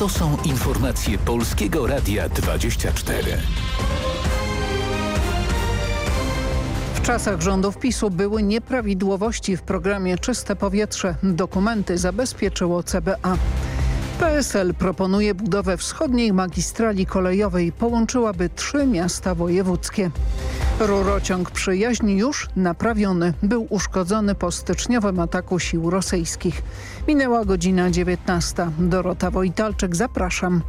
To są informacje Polskiego Radia 24. W czasach rządów PiSu były nieprawidłowości w programie Czyste Powietrze. Dokumenty zabezpieczyło CBA. PSL proponuje budowę wschodniej magistrali kolejowej. Połączyłaby trzy miasta wojewódzkie. Rurociąg przyjaźni już naprawiony. Był uszkodzony po styczniowym ataku sił rosyjskich. Minęła godzina 19. Dorota Wojtalczyk, zapraszam.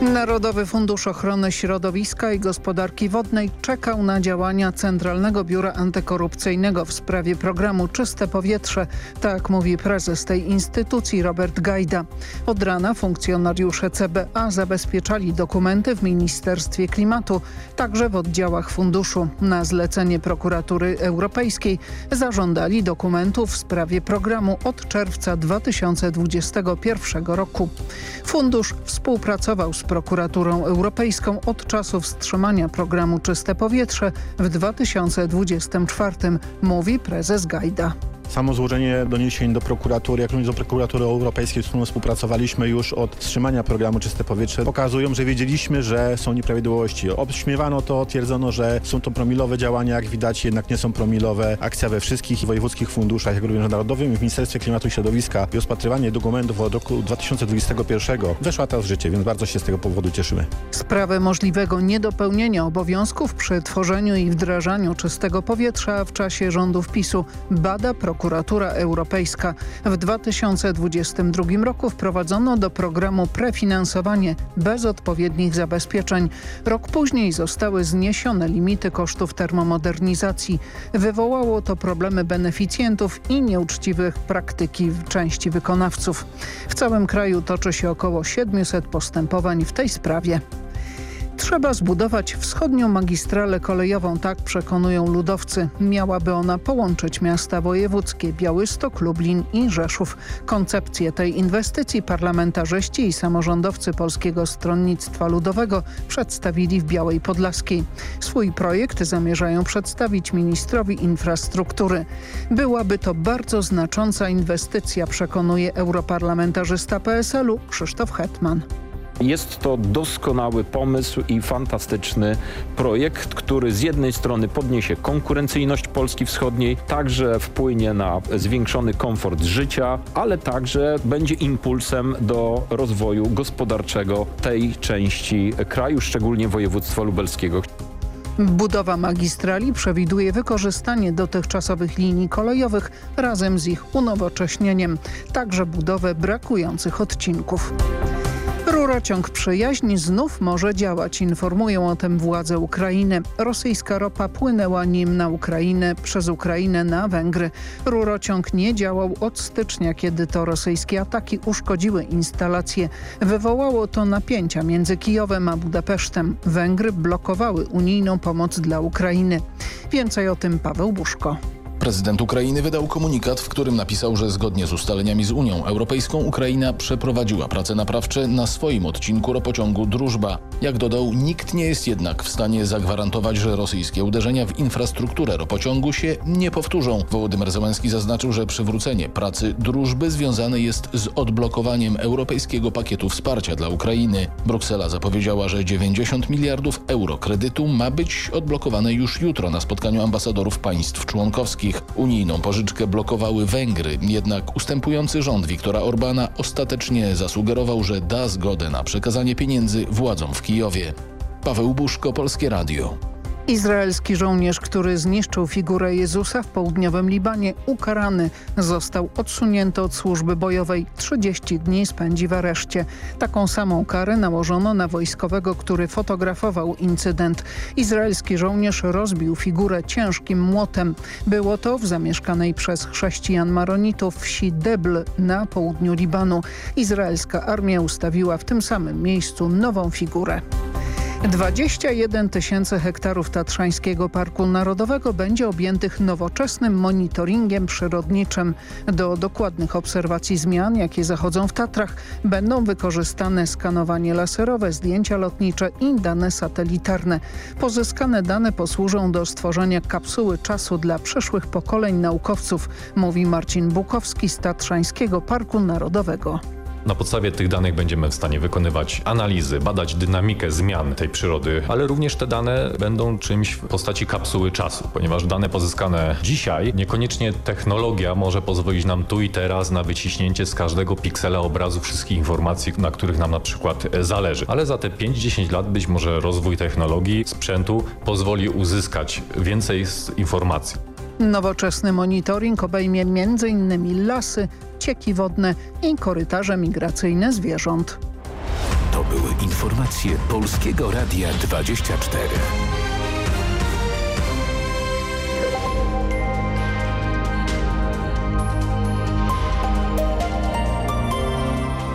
Narodowy Fundusz Ochrony Środowiska i Gospodarki Wodnej czekał na działania Centralnego Biura Antykorupcyjnego w sprawie programu Czyste Powietrze. Tak mówi prezes tej instytucji Robert Gajda. Od rana funkcjonariusze CBA zabezpieczali dokumenty w Ministerstwie Klimatu, także w oddziałach funduszu. Na zlecenie prokuratury europejskiej zażądali dokumentów w sprawie programu od czerwca 2021 roku. Fundusz współpracował z prokuraturą europejską od czasu wstrzymania programu Czyste Powietrze w 2024, mówi prezes Gajda. Samo złożenie doniesień do prokuratury, jak również do prokuratury europejskiej, z którą współpracowaliśmy już od wstrzymania programu Czyste Powietrze, pokazują, że wiedzieliśmy, że są nieprawidłowości. Obśmiewano to, twierdzono, że są to promilowe działania, jak widać jednak nie są promilowe. Akcja we wszystkich wojewódzkich funduszach, jak również narodowym i w Ministerstwie Klimatu i Środowiska i rozpatrywanie dokumentów od roku 2021 weszła teraz w życie, więc bardzo się z tego powodu cieszymy. Sprawę możliwego niedopełnienia obowiązków przy tworzeniu i wdrażaniu czystego powietrza w czasie rządów PiSu bada prokuratura prokuratura europejska. W 2022 roku wprowadzono do programu prefinansowanie bez odpowiednich zabezpieczeń. Rok później zostały zniesione limity kosztów termomodernizacji. Wywołało to problemy beneficjentów i nieuczciwych praktyki w części wykonawców. W całym kraju toczy się około 700 postępowań w tej sprawie. Trzeba zbudować wschodnią magistralę kolejową, tak przekonują ludowcy. Miałaby ona połączyć miasta wojewódzkie Białystok, Lublin i Rzeszów. Koncepcję tej inwestycji parlamentarzyści i samorządowcy Polskiego Stronnictwa Ludowego przedstawili w Białej Podlaskiej. Swój projekt zamierzają przedstawić ministrowi infrastruktury. Byłaby to bardzo znacząca inwestycja, przekonuje europarlamentarzysta PSL-u Krzysztof Hetman. Jest to doskonały pomysł i fantastyczny projekt, który z jednej strony podniesie konkurencyjność Polski Wschodniej, także wpłynie na zwiększony komfort życia, ale także będzie impulsem do rozwoju gospodarczego tej części kraju, szczególnie województwa lubelskiego. Budowa magistrali przewiduje wykorzystanie dotychczasowych linii kolejowych razem z ich unowocześnieniem, także budowę brakujących odcinków. Rurociąg przyjaźni znów może działać, informują o tym władze Ukrainy. Rosyjska ropa płynęła nim na Ukrainę, przez Ukrainę na Węgry. Rurociąg nie działał od stycznia, kiedy to rosyjskie ataki uszkodziły instalacje. Wywołało to napięcia między Kijowem a Budapesztem. Węgry blokowały unijną pomoc dla Ukrainy. Więcej o tym Paweł Buszko. Prezydent Ukrainy wydał komunikat, w którym napisał, że zgodnie z ustaleniami z Unią Europejską Ukraina przeprowadziła prace naprawcze na swoim odcinku ropociągu Drużba. Jak dodał, nikt nie jest jednak w stanie zagwarantować, że rosyjskie uderzenia w infrastrukturę ropociągu się nie powtórzą. Wołodymyr Zełenski zaznaczył, że przywrócenie pracy Drużby związane jest z odblokowaniem europejskiego pakietu wsparcia dla Ukrainy. Bruksela zapowiedziała, że 90 miliardów euro kredytu ma być odblokowane już jutro na spotkaniu ambasadorów państw członkowskich. Unijną pożyczkę blokowały Węgry, jednak ustępujący rząd Viktora Orbana ostatecznie zasugerował, że da zgodę na przekazanie pieniędzy władzom w Kijowie. Paweł Buszko, Polskie Radio. Izraelski żołnierz, który zniszczył figurę Jezusa w południowym Libanie, ukarany, został odsunięty od służby bojowej. 30 dni spędzi w areszcie. Taką samą karę nałożono na wojskowego, który fotografował incydent. Izraelski żołnierz rozbił figurę ciężkim młotem. Było to w zamieszkanej przez chrześcijan maronitów wsi Debl na południu Libanu. Izraelska armia ustawiła w tym samym miejscu nową figurę. 21 tysięcy hektarów Tatrzańskiego Parku Narodowego będzie objętych nowoczesnym monitoringiem przyrodniczym. Do dokładnych obserwacji zmian, jakie zachodzą w Tatrach, będą wykorzystane skanowanie laserowe, zdjęcia lotnicze i dane satelitarne. Pozyskane dane posłużą do stworzenia kapsuły czasu dla przyszłych pokoleń naukowców, mówi Marcin Bukowski z Tatrzańskiego Parku Narodowego. Na podstawie tych danych będziemy w stanie wykonywać analizy, badać dynamikę zmian tej przyrody, ale również te dane będą czymś w postaci kapsuły czasu, ponieważ dane pozyskane dzisiaj, niekoniecznie technologia może pozwolić nam tu i teraz na wyciśnięcie z każdego piksela obrazu wszystkich informacji, na których nam na przykład zależy. Ale za te 5-10 lat być może rozwój technologii, sprzętu pozwoli uzyskać więcej informacji. Nowoczesny monitoring obejmie m.in. lasy, cieki wodne i korytarze migracyjne zwierząt. To były informacje Polskiego Radia 24.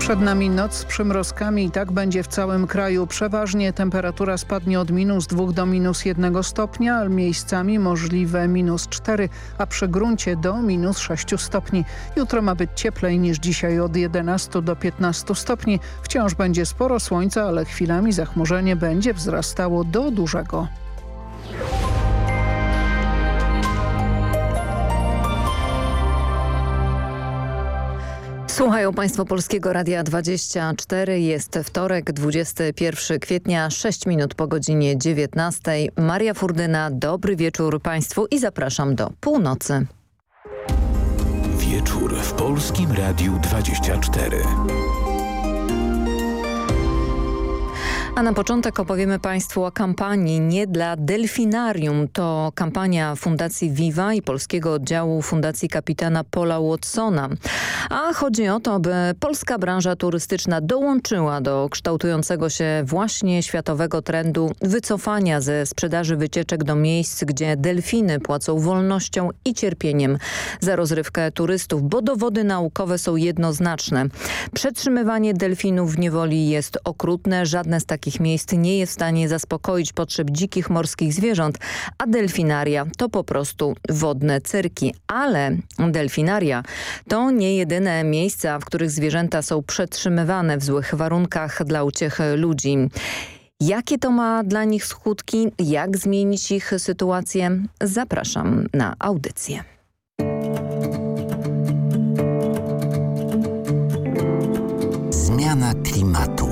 Przed nami noc z przymrozkami i tak będzie w całym kraju. Przeważnie temperatura spadnie od minus 2 do minus 1 stopnia, ale miejscami możliwe minus 4, a przy gruncie do minus 6 stopni. Jutro ma być cieplej niż dzisiaj od 11 do 15 stopni. Wciąż będzie sporo słońca, ale chwilami zachmurzenie będzie wzrastało do dużego. Słuchają Państwo Polskiego Radia 24. Jest wtorek, 21 kwietnia, 6 minut po godzinie 19. Maria Furdyna, dobry wieczór Państwu i zapraszam do północy. Wieczór w Polskim Radiu 24. A na początek opowiemy Państwu o kampanii Nie dla Delfinarium. To kampania Fundacji Viva i polskiego oddziału Fundacji Kapitana Paula Watsona. A chodzi o to, by polska branża turystyczna dołączyła do kształtującego się właśnie światowego trendu wycofania ze sprzedaży wycieczek do miejsc, gdzie delfiny płacą wolnością i cierpieniem za rozrywkę turystów, bo dowody naukowe są jednoznaczne. Przetrzymywanie delfinów w niewoli jest okrutne, żadne z takich takich miejsc nie jest w stanie zaspokoić potrzeb dzikich morskich zwierząt, a delfinaria to po prostu wodne cyrki. Ale delfinaria to nie jedyne miejsca, w których zwierzęta są przetrzymywane w złych warunkach dla uciechy ludzi. Jakie to ma dla nich skutki? Jak zmienić ich sytuację? Zapraszam na audycję. Zmiana klimatu.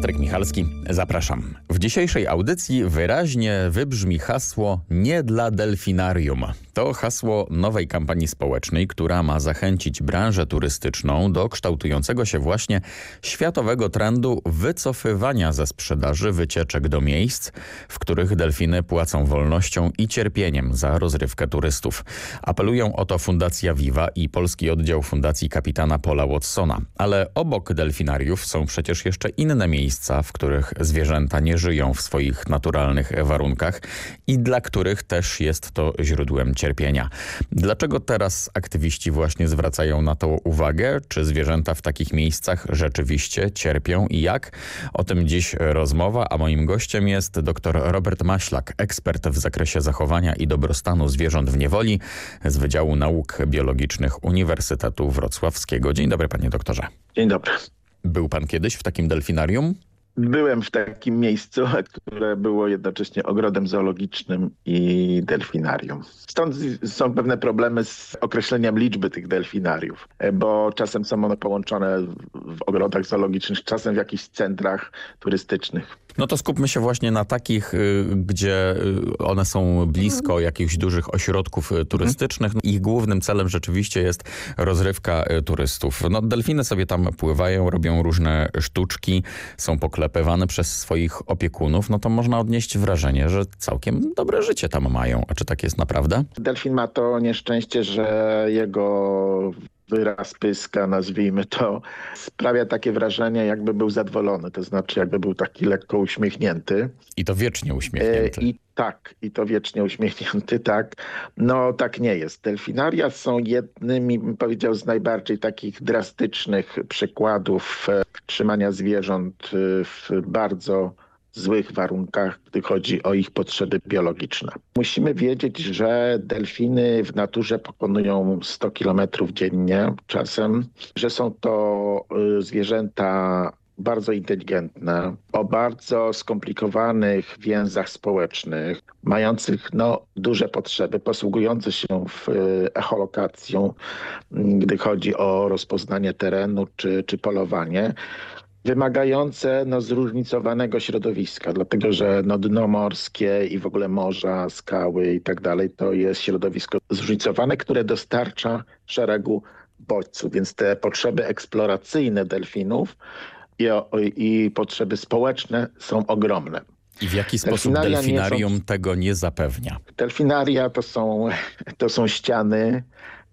Patryk Michalski, zapraszam. W dzisiejszej audycji wyraźnie wybrzmi hasło nie dla delfinarium. To hasło nowej kampanii społecznej, która ma zachęcić branżę turystyczną do kształtującego się właśnie światowego trendu wycofywania ze sprzedaży wycieczek do miejsc, w których delfiny płacą wolnością i cierpieniem za rozrywkę turystów. Apelują o to Fundacja Viva i polski oddział Fundacji Kapitana Paula Watsona. Ale obok delfinariów są przecież jeszcze inne miejsca, w których zwierzęta nie żyją w swoich naturalnych warunkach i dla których też jest to źródłem cierpienia. Dlaczego teraz aktywiści właśnie zwracają na to uwagę? Czy zwierzęta w takich miejscach rzeczywiście cierpią i jak? O tym dziś rozmowa, a moim gościem jest dr Robert Maślak, ekspert w zakresie zachowania i dobrostanu zwierząt w niewoli z Wydziału Nauk Biologicznych Uniwersytetu Wrocławskiego. Dzień dobry panie doktorze. Dzień dobry. Był pan kiedyś w takim delfinarium? Byłem w takim miejscu, które było jednocześnie ogrodem zoologicznym i delfinarium. Stąd są pewne problemy z określeniem liczby tych delfinariów, bo czasem są one połączone w ogrodach zoologicznych, czasem w jakichś centrach turystycznych. No to skupmy się właśnie na takich, y, gdzie y, one są blisko jakichś dużych ośrodków y, turystycznych. Ich głównym celem rzeczywiście jest rozrywka turystów. No delfiny sobie tam pływają, robią różne sztuczki, są poklepywane przez swoich opiekunów. No to można odnieść wrażenie, że całkiem dobre życie tam mają. A czy tak jest naprawdę? Delfin ma to nieszczęście, że jego wyraz pyska, nazwijmy to, sprawia takie wrażenie, jakby był zadowolony, to znaczy jakby był taki lekko uśmiechnięty. I to wiecznie uśmiechnięty. I tak, i to wiecznie uśmiechnięty, tak. No tak nie jest. Delfinaria są jednymi, bym powiedział, z najbardziej takich drastycznych przykładów e, trzymania zwierząt e, w bardzo złych warunkach, gdy chodzi o ich potrzeby biologiczne. Musimy wiedzieć, że delfiny w naturze pokonują 100 km dziennie czasem, że są to y, zwierzęta bardzo inteligentne, o bardzo skomplikowanych więzach społecznych, mających no, duże potrzeby, posługujące się w y, echolokacją, gdy chodzi o rozpoznanie terenu czy, czy polowanie wymagające no, zróżnicowanego środowiska, dlatego że no, dno morskie i w ogóle morza, skały i tak dalej to jest środowisko zróżnicowane, które dostarcza szeregu bodźców, więc te potrzeby eksploracyjne delfinów i, i potrzeby społeczne są ogromne. I w jaki sposób delfinarium są... tego nie zapewnia? Delfinaria to są, to są ściany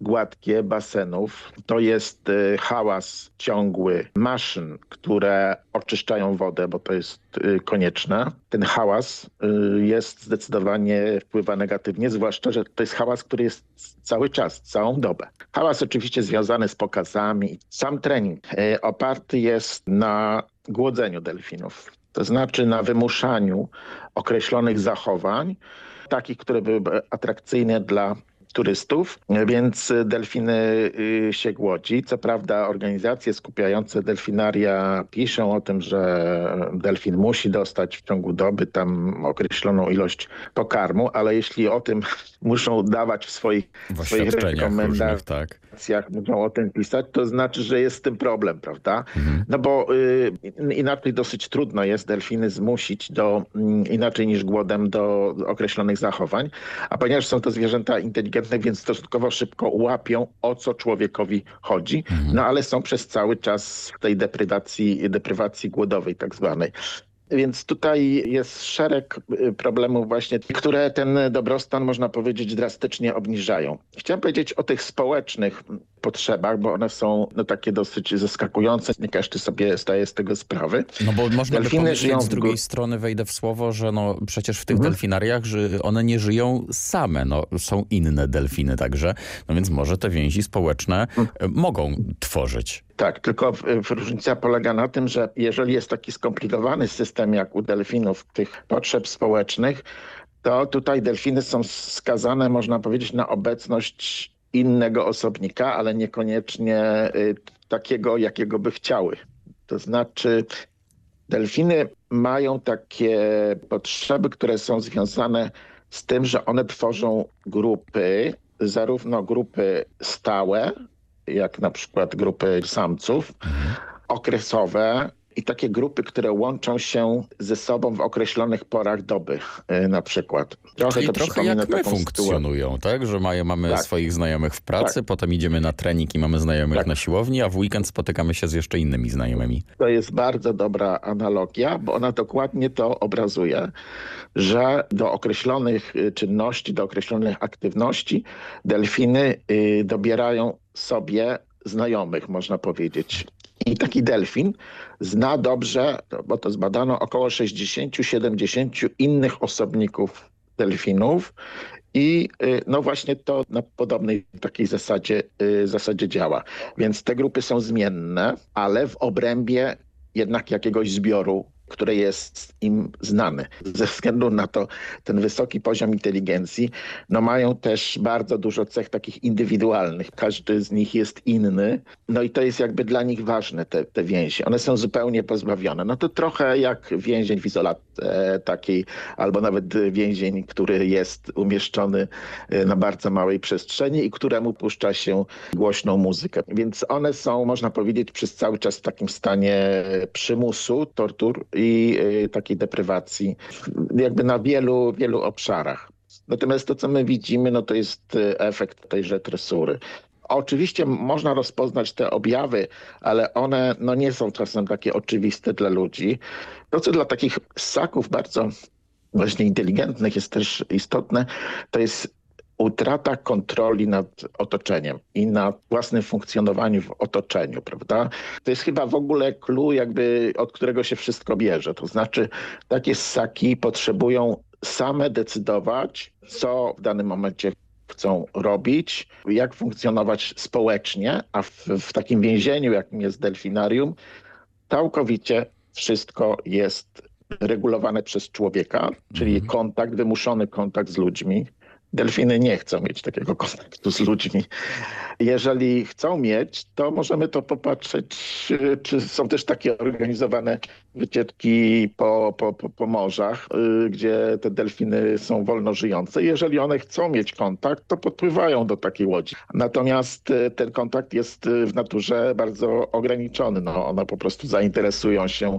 gładkie basenów. To jest y, hałas ciągły maszyn, które oczyszczają wodę, bo to jest y, konieczne. Ten hałas y, jest zdecydowanie wpływa negatywnie, zwłaszcza, że to jest hałas, który jest cały czas, całą dobę. Hałas oczywiście związany z pokazami. Sam trening oparty jest na głodzeniu delfinów. To znaczy na wymuszaniu określonych zachowań, takich, które byłyby atrakcyjne dla turystów, więc delfiny y, się głodzi. Co prawda organizacje skupiające delfinaria piszą o tym, że delfin musi dostać w ciągu doby tam określoną ilość pokarmu, ale jeśli o tym muszą dawać w swoich, w swoich rekomendacjach, tak muszą o tym pisać, to znaczy, że jest z tym problem, prawda? Mhm. No bo y, inaczej dosyć trudno jest delfiny zmusić do, y, inaczej niż głodem, do określonych zachowań, a ponieważ są to zwierzęta inteligentne, więc stosunkowo szybko łapią, o co człowiekowi chodzi, mhm. no ale są przez cały czas w tej deprywacji, deprywacji głodowej tak zwanej. Więc tutaj jest szereg y, problemów właśnie, które ten dobrostan można powiedzieć drastycznie obniżają. Chciałem powiedzieć o tych społecznych potrzebach, bo one są no, takie dosyć zaskakujące. Nie każdy sobie zdaje z tego sprawy. No bo można Delfiny by powiedzieć z drugiej strony, wejdę w słowo, że no przecież w tych mhm. delfinariach że one nie żyją same. No, są inne delfiny także. No więc może te więzi społeczne mhm. mogą tworzyć. Tak, tylko różnica polega na tym, że jeżeli jest taki skomplikowany system jak u delfinów tych potrzeb społecznych, to tutaj delfiny są skazane, można powiedzieć, na obecność innego osobnika, ale niekoniecznie y, takiego, jakiego by chciały. To znaczy delfiny mają takie potrzeby, które są związane z tym, że one tworzą grupy, zarówno grupy stałe, jak na przykład grupy samców, mhm. okresowe, i takie grupy, które łączą się ze sobą w określonych porach doby y, na przykład. Trochę Czyli to trochę jak my funkcjonują, sytuację. tak? Że mają, mamy tak. swoich znajomych w pracy, tak. potem idziemy na trening i mamy znajomych tak. na siłowni, a w weekend spotykamy się z jeszcze innymi znajomymi. To jest bardzo dobra analogia, bo ona dokładnie to obrazuje, że do określonych y, czynności, do określonych aktywności delfiny y, dobierają sobie znajomych, można powiedzieć. I taki delfin zna dobrze, bo to zbadano, około 60-70 innych osobników delfinów i y, no właśnie to na podobnej takiej zasadzie, y, zasadzie działa. Więc te grupy są zmienne, ale w obrębie jednak jakiegoś zbioru które jest im znane. Ze względu na to ten wysoki poziom inteligencji, no mają też bardzo dużo cech takich indywidualnych. Każdy z nich jest inny. No i to jest jakby dla nich ważne, te, te więzi. One są zupełnie pozbawione. No to trochę jak więzień w izolacji takiej, albo nawet więzień, który jest umieszczony e, na bardzo małej przestrzeni i któremu puszcza się głośną muzykę. Więc one są, można powiedzieć, przez cały czas w takim stanie przymusu, tortur i y, takiej deprywacji jakby na wielu, wielu obszarach. Natomiast to, co my widzimy, no to jest y, efekt tejże tresury. Oczywiście można rozpoznać te objawy, ale one no, nie są czasem takie oczywiste dla ludzi. To, co dla takich ssaków bardzo właśnie inteligentnych jest też istotne, to jest utrata kontroli nad otoczeniem i nad własnym funkcjonowaniem w otoczeniu, prawda? To jest chyba w ogóle clue, jakby od którego się wszystko bierze. To znaczy takie ssaki potrzebują same decydować, co w danym momencie chcą robić, jak funkcjonować społecznie, a w, w takim więzieniu, jakim jest delfinarium, całkowicie wszystko jest regulowane przez człowieka, czyli mhm. kontakt, wymuszony kontakt z ludźmi. Delfiny nie chcą mieć takiego kontaktu z ludźmi. Jeżeli chcą mieć, to możemy to popatrzeć, czy są też takie organizowane wycieczki po, po, po, morzach, y, gdzie te delfiny są wolno żyjące. Jeżeli one chcą mieć kontakt, to podpływają do takiej łodzi. Natomiast y, ten kontakt jest y, w naturze bardzo ograniczony. No, one po prostu zainteresują się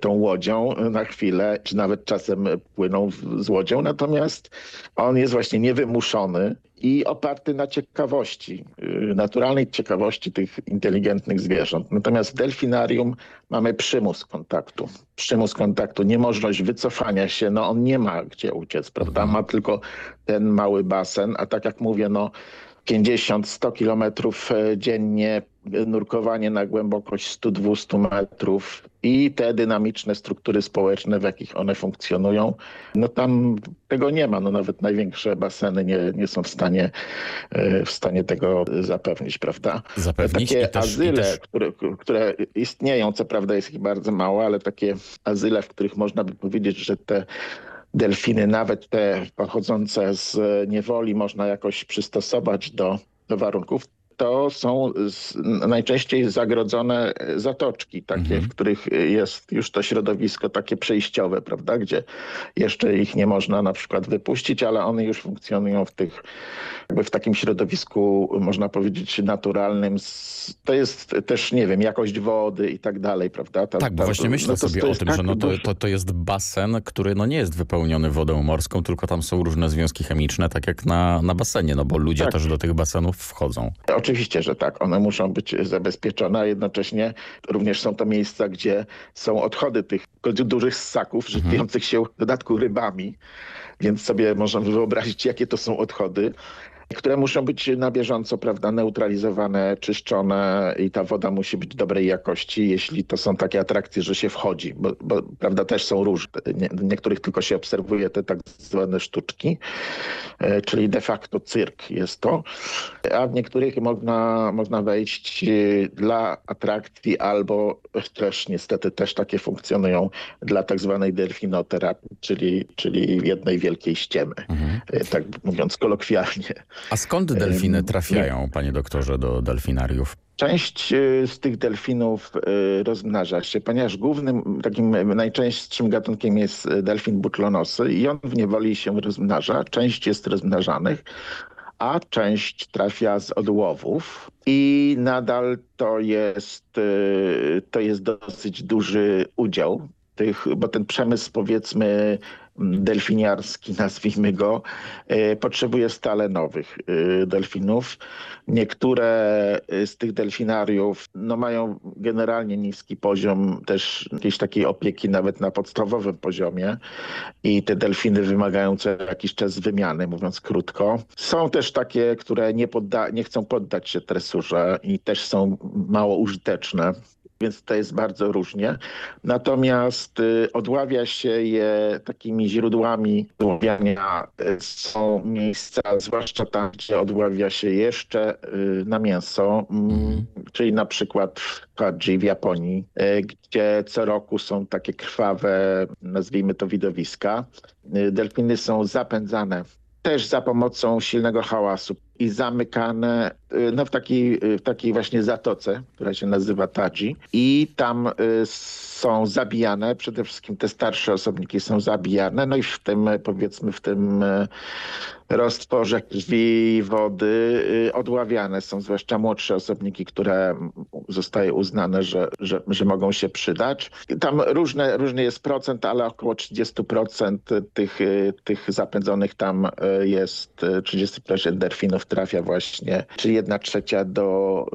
tą łodzią na chwilę, czy nawet czasem płyną z łodzią. Natomiast on jest właśnie niewymuszony i oparty na ciekawości, y, naturalnej ciekawości tych inteligentnych zwierząt. Natomiast w delfinarium mamy przymus kontaktu. Przymus kontaktu, niemożność wycofania się, no on nie ma gdzie uciec, prawda? Ma tylko ten mały basen, a tak jak mówię, no 50-100 kilometrów e, dziennie, nurkowanie na głębokość 100-200 metrów i te dynamiczne struktury społeczne, w jakich one funkcjonują, no tam tego nie ma. No nawet największe baseny nie, nie są w stanie, e, w stanie tego zapewnić, prawda? Zapewnić takie też, azyle, też... Które, które istnieją, co prawda jest ich bardzo mało, ale takie azyle, w których można by powiedzieć, że te delfiny, nawet te pochodzące z niewoli, można jakoś przystosować do, do warunków to są najczęściej zagrodzone zatoczki, takie, mhm. w których jest już to środowisko takie przejściowe, prawda, gdzie jeszcze ich nie można na przykład wypuścić, ale one już funkcjonują w tych, jakby w takim środowisku, można powiedzieć, naturalnym. To jest też, nie wiem, jakość wody i tak dalej, prawda? Ta, tak, bo właśnie myślę no sobie o tym, tak że no to, to, to jest basen, który no nie jest wypełniony wodą morską, tylko tam są różne związki chemiczne, tak jak na, na basenie, no bo ludzie tak. też do tych basenów wchodzą. Oczywiście, że tak. One muszą być zabezpieczone, a jednocześnie również są to miejsca, gdzie są odchody tych dużych ssaków, mhm. żywiących się w dodatku rybami. Więc sobie możemy wyobrazić, jakie to są odchody które muszą być na bieżąco prawda, neutralizowane, czyszczone i ta woda musi być dobrej jakości, jeśli to są takie atrakcje, że się wchodzi, bo, bo prawda też są różne. Nie, niektórych tylko się obserwuje te tak zwane sztuczki, e, czyli de facto cyrk jest to, a w niektórych można, można wejść e, dla atrakcji albo też niestety też takie funkcjonują dla tak zwanej delfinoterapii, czyli, czyli jednej wielkiej ściemy, mhm. E, tak mówiąc kolokwialnie. A skąd delfiny trafiają, panie doktorze, do delfinariów? Część e, z tych delfinów e, rozmnaża się, ponieważ głównym, takim najczęstszym gatunkiem jest delfin butlonosy i on w niewoli się rozmnaża. Część jest rozmnażanych, a część trafia z odłowów i nadal to jest, e, to jest dosyć duży udział tych, bo ten przemysł powiedzmy delfiniarski, nazwijmy go, e, potrzebuje stale nowych e, delfinów. Niektóre e, z tych delfinariów no, mają generalnie niski poziom też jakiejś takiej opieki nawet na podstawowym poziomie i te delfiny wymagają co jakiś czas wymiany, mówiąc krótko. Są też takie, które nie, podda nie chcą poddać się tresurze i też są mało użyteczne więc to jest bardzo różnie. Natomiast y, odławia się je takimi źródłami odławiania. Y, są miejsca, zwłaszcza tam, gdzie odławia się jeszcze y, na mięso, mm, czyli na przykład w Hadzi w Japonii, gdzie co roku są takie krwawe, nazwijmy to widowiska. Delfiny są zapędzane też za pomocą silnego hałasu i zamykane no, w, takiej, y, w takiej właśnie zatoce, która się nazywa Tadzi i tam y, są zabijane, przede wszystkim te starsze osobniki są zabijane, no i w tym powiedzmy w tym roztworze krwi, wody odławiane są zwłaszcza młodsze osobniki, które zostaje uznane, że, że, że mogą się przydać. Tam różne, różny jest procent, ale około 30% tych, tych zapędzonych tam jest 30% delfinów trafia właśnie, czyli jedna trzecia do,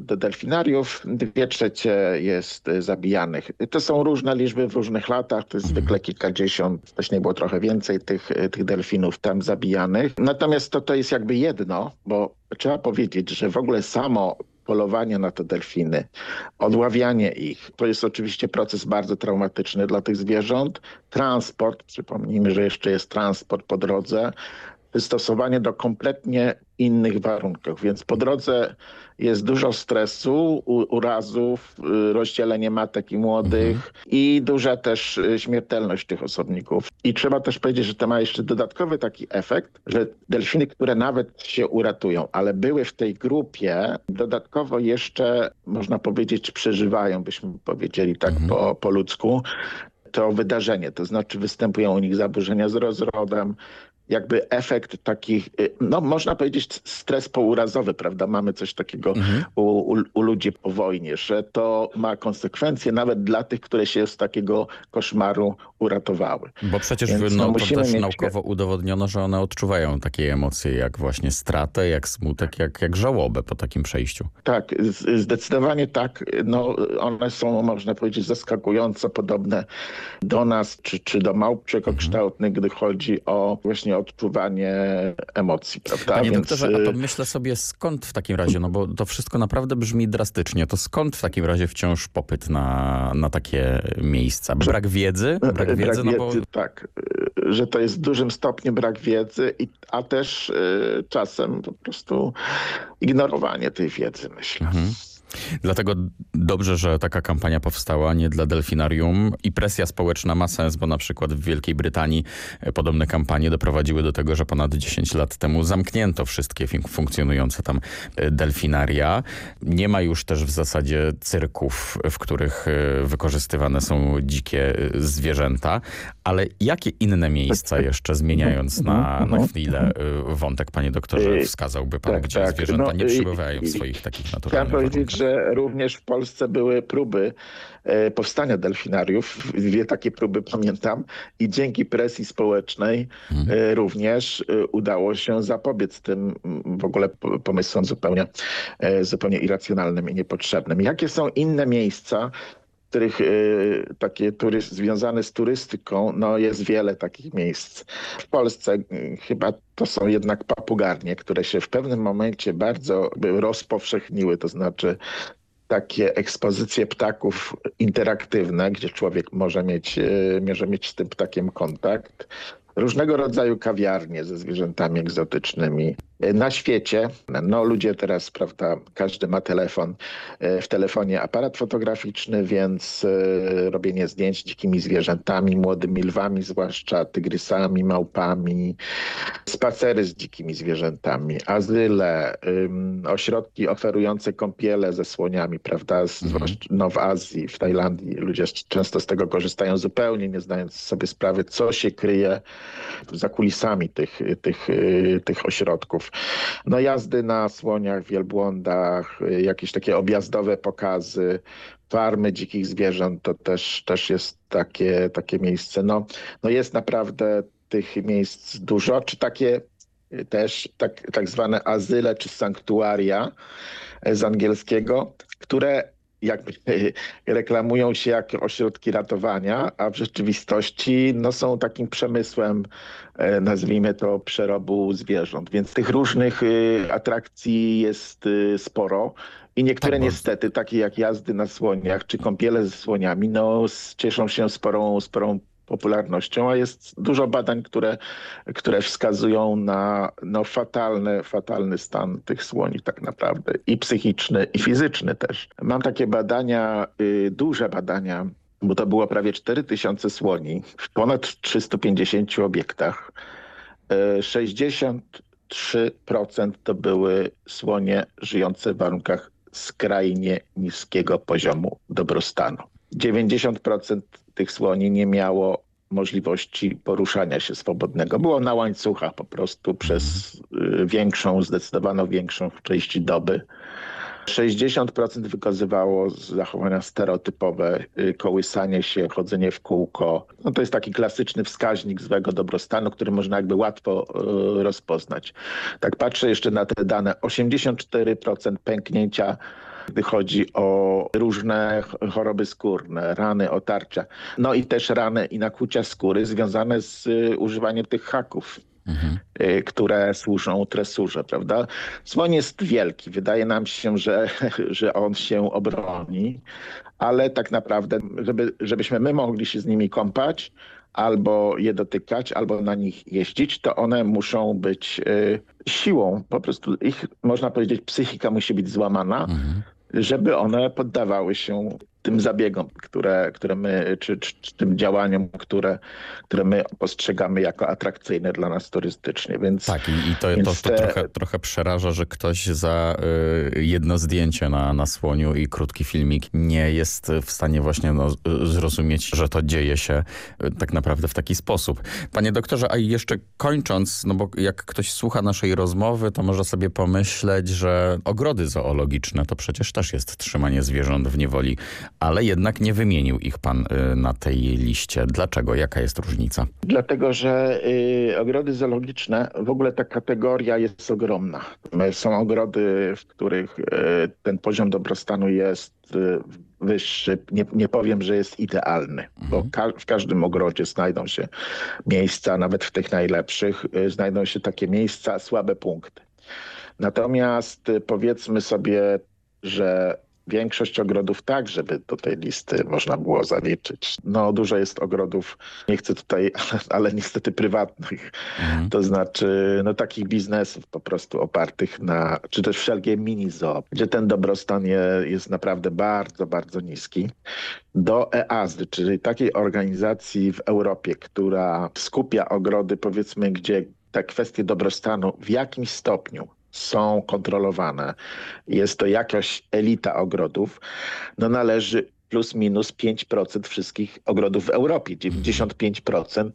do delfinariów, dwie trzecie jest zabijanych. To są różne liczby w różnych latach, to jest zwykle kilkadziesiąt, wcześniej było trochę więcej tych, tych delfinów tam zabijanych. Natomiast to, to jest jakby jedno, bo trzeba powiedzieć, że w ogóle samo polowanie na te delfiny, odławianie ich. To jest oczywiście proces bardzo traumatyczny dla tych zwierząt. Transport, przypomnijmy, że jeszcze jest transport po drodze, wystosowanie do kompletnie innych warunków. Więc po drodze jest dużo stresu, urazów, y, rozdzielenie matek i młodych mhm. i duża też y, śmiertelność tych osobników. I trzeba też powiedzieć, że to ma jeszcze dodatkowy taki efekt, że delfiny, które nawet się uratują, ale były w tej grupie, dodatkowo jeszcze, można powiedzieć, przeżywają, byśmy powiedzieli tak mhm. po, po ludzku, to wydarzenie, to znaczy występują u nich zaburzenia z rozrodem, jakby efekt takich, y, no można powiedzieć stres pourazowy, prawda? Mamy coś takiego mhm. u, u, u, ludzi po wojnie, że to ma konsekwencje nawet dla tych, które się z takiego koszmaru uratowały. Bo przecież Więc, no, no, to też mieć... naukowo udowodniono, że one odczuwają takie emocje jak właśnie stratę, jak smutek, jak, jak żałobę po takim przejściu. Tak, zdecydowanie tak. No, one są, można powiedzieć, zaskakująco podobne do nas, czy, czy do małpczych mhm. gdy chodzi o właśnie odczuwanie emocji, prawda? Panie Więc... doktorze, a to y, myślę sobie skąd w takim razie, no bo to wszystko naprawdę brzmi drastycznie, to skąd w takim razie wciąż popyt na, na takie miejsca? Brak wiedzy? Brak, brak wiedzy, no bo... tak. Że to jest w dużym stopniu brak wiedzy, a też y, czasem po prostu ignorowanie tej wiedzy, myślę. Mhm. Dlatego dobrze, że taka kampania powstała, nie dla delfinarium i presja społeczna ma sens, bo na przykład w Wielkiej Brytanii e, podobne kampanie doprowadziły do tego, że ponad 10 lat temu zamknięto wszystkie funkcjonujące tam e, delfinaria. Nie ma już też w zasadzie cyrków, w których e, wykorzystywane są dzikie zwierzęta, ale jakie inne miejsca jeszcze zmieniając na, na chwilę wątek, panie doktorze, wskazałby pan, tak, gdzie tak. zwierzęta no, nie przybywają w swoich takich naturalnych powiedzieć, że również w Polsce były próby e, powstania delfinariów. Dwie takie próby pamiętam i dzięki presji społecznej mhm. również e, udało się zapobiec tym w ogóle pomysłom zupełnie, zupełnie irracjonalnym i niepotrzebnym. Jakie są inne miejsca, których y, takie tury, związane z turystyką, no jest wiele takich miejsc. W Polsce y, chyba to są jednak papugarnie, które się w pewnym momencie bardzo rozpowszechniły, to znaczy takie ekspozycje ptaków interaktywne, gdzie człowiek może mieć, może mieć z tym ptakiem kontakt różnego rodzaju kawiarnie ze zwierzętami egzotycznymi. Na świecie, no ludzie teraz, prawda, każdy ma telefon, e, w telefonie aparat fotograficzny, więc e, robienie zdjęć dzikimi zwierzętami, młodymi lwami, zwłaszcza tygrysami, małpami, spacery z dzikimi zwierzętami, azyle, ośrodki oferujące kąpiele ze słoniami, prawda, mhm. zwłaszcza no, w Azji, w Tajlandii ludzie często z tego korzystają zupełnie nie znając sobie sprawy, co się kryje za kulisami tych, tych, tych ośrodków. No jazdy na słoniach, wielbłądach, jakieś takie objazdowe pokazy, farmy dzikich zwierząt, to też, też jest takie, takie miejsce. No, no jest naprawdę tych miejsc dużo, czy takie też tak, tak zwane azyle czy sanktuaria z angielskiego, które jakby reklamują się jako ośrodki ratowania, a w rzeczywistości no, są takim przemysłem, e, nazwijmy to, przerobu zwierząt. Więc tych różnych y, atrakcji jest y, sporo. I niektóre tak, niestety, takie jak jazdy na słoniach czy kąpiele ze słoniami, no, cieszą się sporą, sporą popularnością, a jest dużo badań, które, które wskazują na no, fatalny, fatalny stan tych słoni tak naprawdę i psychiczny i fizyczny też. Mam takie badania, y, duże badania, bo to było prawie 4000 słoni w ponad 350 obiektach. Y, 63% to były słonie żyjące w warunkach skrajnie niskiego poziomu dobrostanu. 90% tych słoni nie miało możliwości poruszania się swobodnego. Było na łańcuchach po prostu przez y, większą, zdecydowaną większą część doby. 60% wykazywało zachowania stereotypowe, y, kołysanie się, chodzenie w kółko. No to jest taki klasyczny wskaźnik złego dobrostanu, który można jakby łatwo y, rozpoznać. Tak patrzę jeszcze na te dane. 84% pęknięcia gdy chodzi o różne choroby skórne, rany, otarcia. No i też rany i nakłucia skóry związane z y, używaniem tych haków. Mhm. które służą tresurze, prawda? Słoń jest wielki. Wydaje nam się, że, że on się obroni, ale tak naprawdę, żeby, żebyśmy my mogli się z nimi kąpać, albo je dotykać, albo na nich jeździć, to one muszą być y, siłą. Po prostu ich, można powiedzieć, psychika musi być złamana, mhm żeby one poddawały się tym zabiegom, które, które my, czy, czy, czy, tym działaniom, które, które my postrzegamy jako atrakcyjne dla nas turystycznie. Więc, tak, i, i to, to, to te... trochę, trochę przeraża, że ktoś za y, jedno zdjęcie na, na słoniu i krótki filmik nie jest w stanie właśnie no, zrozumieć, że to dzieje się y, tak naprawdę w taki sposób. Panie doktorze, a jeszcze kończąc, no bo jak ktoś słucha naszej rozmowy, to może sobie pomyśleć, że ogrody zoologiczne to przecież też jest trzymanie zwierząt w niewoli ale jednak nie wymienił ich pan y, na tej liście. Dlaczego? Jaka jest różnica? Dlatego, że y, ogrody zoologiczne, w ogóle ta kategoria jest ogromna. Są ogrody, w których y, ten poziom dobrostanu jest y, wyższy. Nie, nie, powiem, że jest idealny, mhm. bo ka w każdym ogrodzie znajdą się miejsca, nawet w tych najlepszych, y, znajdą się takie miejsca, słabe punkty. Natomiast y, powiedzmy sobie, że większość ogrodów tak, żeby do tej listy można było zaliczyć. No dużo jest ogrodów, nie chcę tutaj, ale niestety prywatnych. Mhm. To znaczy no takich biznesów po prostu opartych na, czy też wszelkie mini zoo, gdzie ten dobrostan jest naprawdę bardzo, bardzo niski. Do EASD, czyli takiej organizacji w Europie, która skupia ogrody powiedzmy, gdzie te kwestie dobrostanu w jakimś stopniu są kontrolowane. Jest to jakaś elita ogrodów. No należy plus minus 5% wszystkich ogrodów w Europie. 95%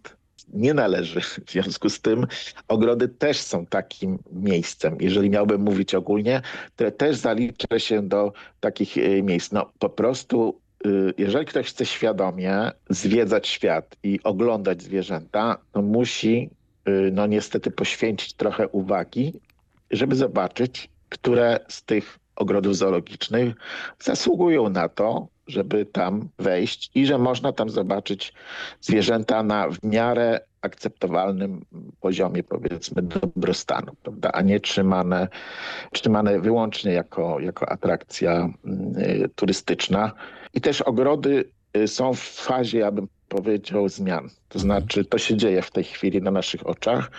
nie należy. W związku z tym ogrody też są takim miejscem, jeżeli miałbym mówić ogólnie, które też zalicza się do takich e, miejsc. No po prostu y, jeżeli ktoś chce świadomie zwiedzać świat i oglądać zwierzęta, to musi y, no niestety poświęcić trochę uwagi żeby zobaczyć, które z tych ogrodów zoologicznych zasługują na to, żeby tam wejść i że można tam zobaczyć zwierzęta na w miarę akceptowalnym poziomie, powiedzmy, dobrostanu, prawda? a nie trzymane, trzymane wyłącznie jako, jako atrakcja y, turystyczna. I też ogrody y, są w fazie, ja bym powiedział, zmian. To znaczy, to się dzieje w tej chwili na naszych oczach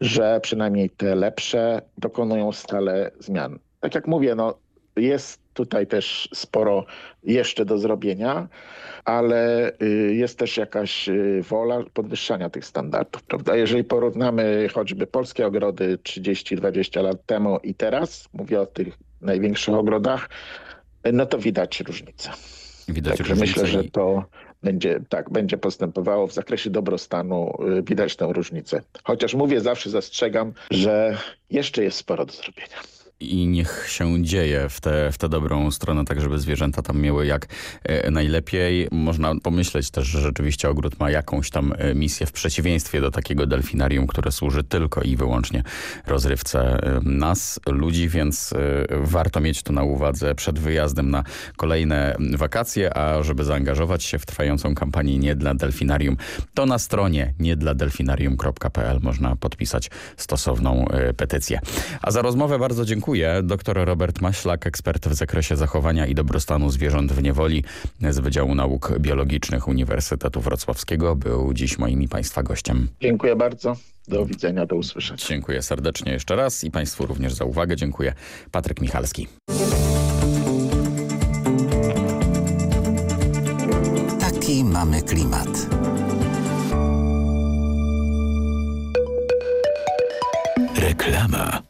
że przynajmniej te lepsze dokonują stale zmian. Tak jak mówię, no, jest tutaj też sporo jeszcze do zrobienia, ale y, jest też jakaś y, wola podwyższania tych standardów. Prawda? Jeżeli porównamy choćby polskie ogrody 30-20 lat temu i teraz, mówię o tych największych ogrodach, no to widać różnicę. Widać Także różnicę myślę, że to będzie, tak, będzie postępowało w zakresie dobrostanu. Y, widać tę różnicę. Chociaż mówię, zawsze zastrzegam, że jeszcze jest sporo do zrobienia i niech się dzieje w tę w dobrą stronę, tak żeby zwierzęta tam miały jak e, najlepiej. Można pomyśleć też, że rzeczywiście ogród ma jakąś tam e, misję w przeciwieństwie do takiego delfinarium, które służy tylko i wyłącznie rozrywce e, nas, ludzi, więc warto mieć to na uwadze przed wyjazdem na kolejne wakacje, a żeby zaangażować się w trwającą kampanię Nie dla delfinarium, to na stronie niedladelfinarium.pl można podpisać stosowną petycję. A za rozmowę bardzo dziękuję dziękuję. Dr Robert Maślak, ekspert w zakresie zachowania i dobrostanu zwierząt w niewoli z Wydziału Nauk Biologicznych Uniwersytetu Wrocławskiego, był dziś moim i Państwa gościem. Dziękuję bardzo. Do widzenia, do usłyszenia. Dziękuję serdecznie jeszcze raz i Państwu również za uwagę. Dziękuję. Patryk Michalski. Taki mamy klimat. Reklama.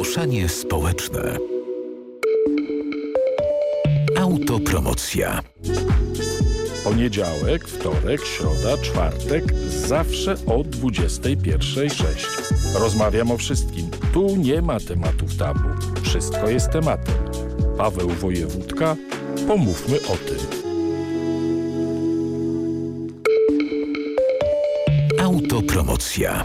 Ogłoszenie społeczne. Autopromocja. Poniedziałek, wtorek, środa, czwartek, zawsze o 21.06. Rozmawiam o wszystkim. Tu nie ma tematów tabu. Wszystko jest tematem. Paweł Wojewódka, pomówmy o tym. Autopromocja.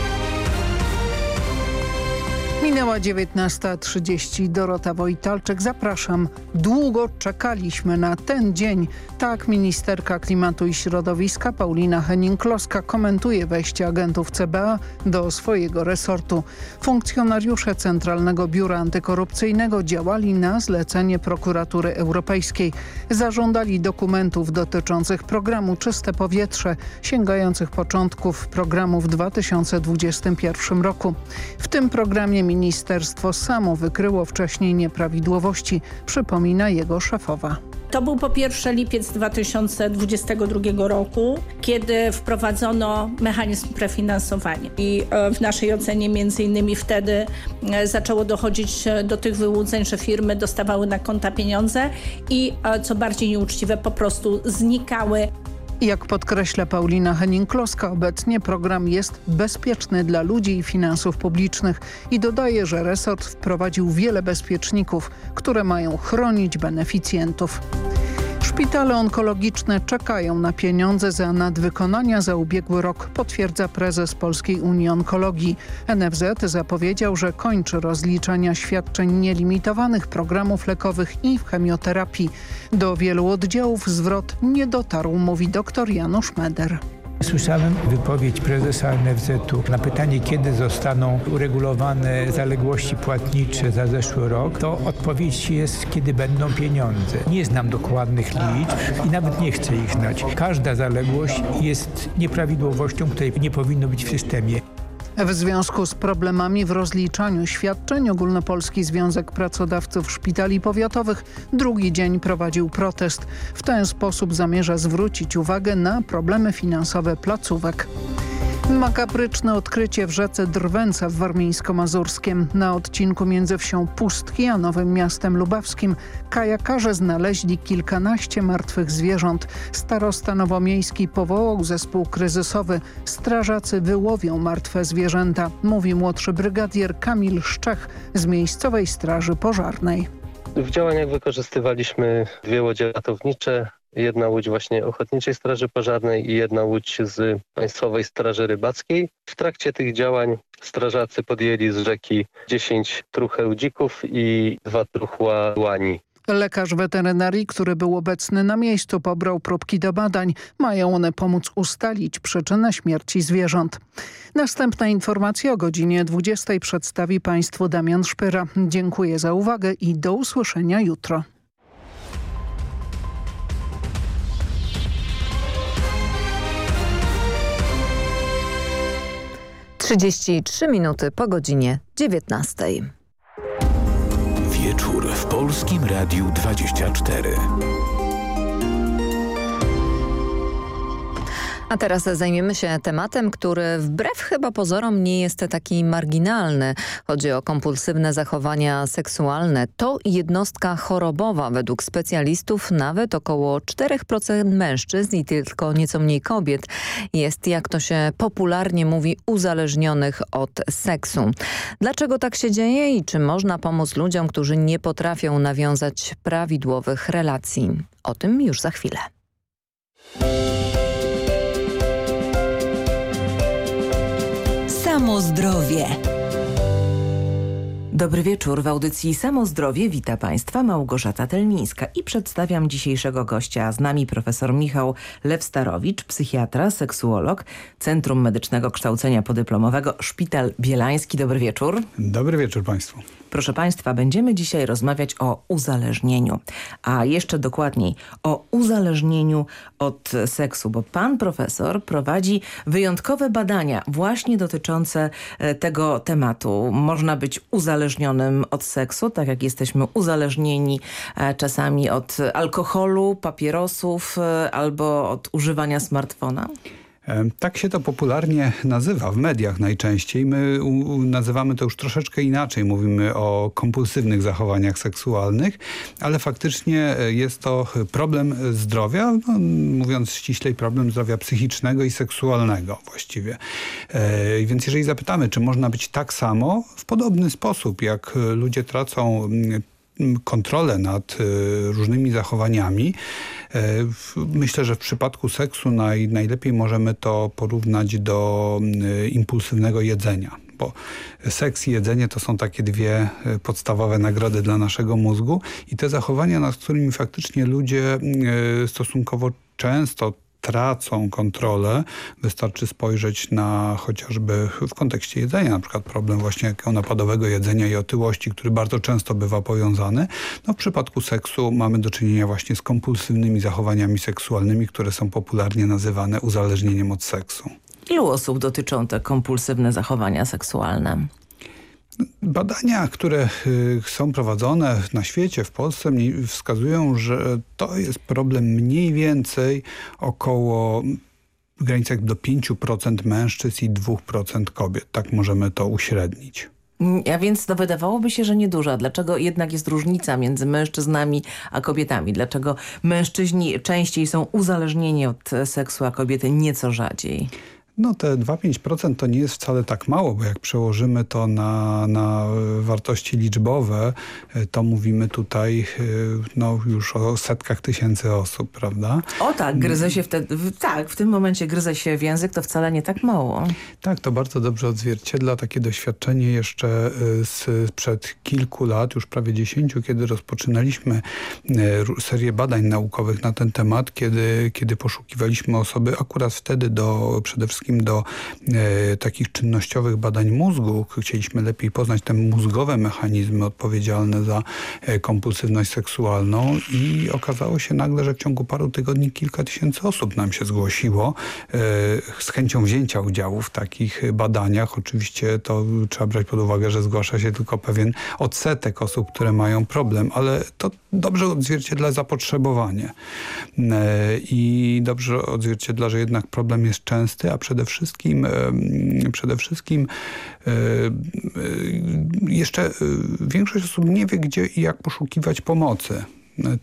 Minęła 19.30. Dorota Wojtalczyk. Zapraszam. Długo czekaliśmy na ten dzień. Tak ministerka klimatu i środowiska Paulina Henning-Kloska komentuje wejście agentów CBA do swojego resortu. Funkcjonariusze Centralnego Biura Antykorupcyjnego działali na zlecenie prokuratury europejskiej. Zażądali dokumentów dotyczących programu Czyste Powietrze, sięgających początków programu w 2021 roku. W tym programie ministerstwo samo wykryło wcześniej nieprawidłowości, przypomina jego szefowa. To był po pierwsze lipiec 2022 roku, kiedy wprowadzono mechanizm prefinansowania i e, w naszej ocenie między innymi wtedy e, zaczęło dochodzić e, do tych wyłudzeń, że firmy dostawały na konta pieniądze i co bardziej nieuczciwe po prostu znikały jak podkreśla Paulina Henning-Kloska, obecnie program jest bezpieczny dla ludzi i finansów publicznych i dodaje, że resort wprowadził wiele bezpieczników, które mają chronić beneficjentów. Szpitale onkologiczne czekają na pieniądze za nadwykonania za ubiegły rok, potwierdza prezes Polskiej Unii Onkologii. NFZ zapowiedział, że kończy rozliczania świadczeń nielimitowanych programów lekowych i chemioterapii. Do wielu oddziałów zwrot nie dotarł, mówi dr Janusz Meder. Słyszałem wypowiedź prezesa NFZ-u na pytanie, kiedy zostaną uregulowane zaległości płatnicze za zeszły rok, to odpowiedź jest, kiedy będą pieniądze. Nie znam dokładnych liczb i nawet nie chcę ich znać. Każda zaległość jest nieprawidłowością, której nie powinno być w systemie. W związku z problemami w rozliczaniu świadczeń Ogólnopolski Związek Pracodawców Szpitali Powiatowych drugi dzień prowadził protest. W ten sposób zamierza zwrócić uwagę na problemy finansowe placówek. Makabryczne odkrycie w rzece Drwęca w Warmińsko-Mazurskiem. Na odcinku między wsią Pustki a Nowym Miastem Lubawskim kajakarze znaleźli kilkanaście martwych zwierząt. Starosta Nowomiejski powołał zespół kryzysowy. Strażacy wyłowią martwe zwierzęta, mówi młodszy brygadier Kamil Szczech z miejscowej straży pożarnej. W działaniach wykorzystywaliśmy dwie łodzie ratownicze, jedna łódź właśnie Ochotniczej Straży Pożarnej i jedna łódź z Państwowej Straży Rybackiej. W trakcie tych działań strażacy podjęli z rzeki 10 trucheł dzików i dwa truchła łani. Lekarz weterynarii, który był obecny na miejscu, pobrał próbki do badań. Mają one pomóc ustalić przyczynę śmierci zwierząt. Następna informacja o godzinie 20 przedstawi Państwu Damian Szpyra. Dziękuję za uwagę i do usłyszenia jutro. 33 minuty po godzinie 19. Wieczór w Polskim Radiu 24. A teraz zajmiemy się tematem, który wbrew chyba pozorom nie jest taki marginalny. Chodzi o kompulsywne zachowania seksualne. To jednostka chorobowa. Według specjalistów nawet około 4% mężczyzn i tylko nieco mniej kobiet jest, jak to się popularnie mówi, uzależnionych od seksu. Dlaczego tak się dzieje i czy można pomóc ludziom, którzy nie potrafią nawiązać prawidłowych relacji? O tym już za chwilę. Samo zdrowie. Dobry wieczór. W audycji Samo Zdrowie wita Państwa Małgorzata Telmińska i przedstawiam dzisiejszego gościa. Z nami profesor Michał Lewstarowicz, psychiatra, seksuolog, Centrum Medycznego Kształcenia Podyplomowego Szpital Bielański. Dobry wieczór. Dobry wieczór Państwu. Proszę Państwa, będziemy dzisiaj rozmawiać o uzależnieniu, a jeszcze dokładniej o uzależnieniu od seksu, bo Pan profesor prowadzi wyjątkowe badania właśnie dotyczące e, tego tematu. Można być uzależnionym od seksu, tak jak jesteśmy uzależnieni e, czasami od alkoholu, papierosów e, albo od używania smartfona. Tak się to popularnie nazywa w mediach najczęściej. My nazywamy to już troszeczkę inaczej. Mówimy o kompulsywnych zachowaniach seksualnych, ale faktycznie e, jest to problem zdrowia, no, mówiąc ściślej problem zdrowia psychicznego i seksualnego właściwie. E, więc jeżeli zapytamy, czy można być tak samo, w podobny sposób jak ludzie tracą kontrolę nad e, różnymi zachowaniami. E, myślę, że w przypadku seksu naj, najlepiej możemy to porównać do impulsywnego jedzenia bo seks i jedzenie to są takie dwie e, podstawowe nagrody dla naszego mózgu i te zachowania, nad którymi faktycznie ludzie stosunkowo często tracą kontrolę. Wystarczy spojrzeć na chociażby w kontekście jedzenia, na przykład problem właśnie napadowego jedzenia i otyłości, który bardzo często bywa powiązany. No, w przypadku seksu mamy do czynienia właśnie z kompulsywnymi zachowaniami seksualnymi, które są popularnie nazywane uzależnieniem od seksu. Ilu osób dotyczą te kompulsywne zachowania seksualne? Badania, które y, są prowadzone na świecie, w Polsce wskazują, że to jest problem mniej więcej około w granicach do 5% mężczyzn i 2% kobiet. Tak możemy to uśrednić. A więc to wydawałoby się, że nieduża. Dlaczego jednak jest różnica między mężczyznami a kobietami? Dlaczego mężczyźni częściej są uzależnieni od seksu, a kobiety nieco rzadziej? No te 2-5% to nie jest wcale tak mało, bo jak przełożymy to na, na wartości liczbowe, to mówimy tutaj no, już o setkach tysięcy osób, prawda? O tak, gryzę się wtedy, tak, w tym momencie gryzę się w język, to wcale nie tak mało. Tak, to bardzo dobrze odzwierciedla takie doświadczenie jeszcze sprzed kilku lat, już prawie dziesięciu, kiedy rozpoczynaliśmy e, serię badań naukowych na ten temat, kiedy, kiedy poszukiwaliśmy osoby akurat wtedy do przede wszystkim wszystkim do e, takich czynnościowych badań mózgu. Chcieliśmy lepiej poznać te mózgowe mechanizmy odpowiedzialne za e, kompulsywność seksualną i okazało się nagle, że w ciągu paru tygodni kilka tysięcy osób nam się zgłosiło e, z chęcią wzięcia udziału w takich badaniach. Oczywiście to trzeba brać pod uwagę, że zgłasza się tylko pewien odsetek osób, które mają problem, ale to dobrze odzwierciedla zapotrzebowanie e, i dobrze odzwierciedla, że jednak problem jest częsty, a przede wszystkim, przede wszystkim e, e, jeszcze większość osób nie wie, gdzie i jak poszukiwać pomocy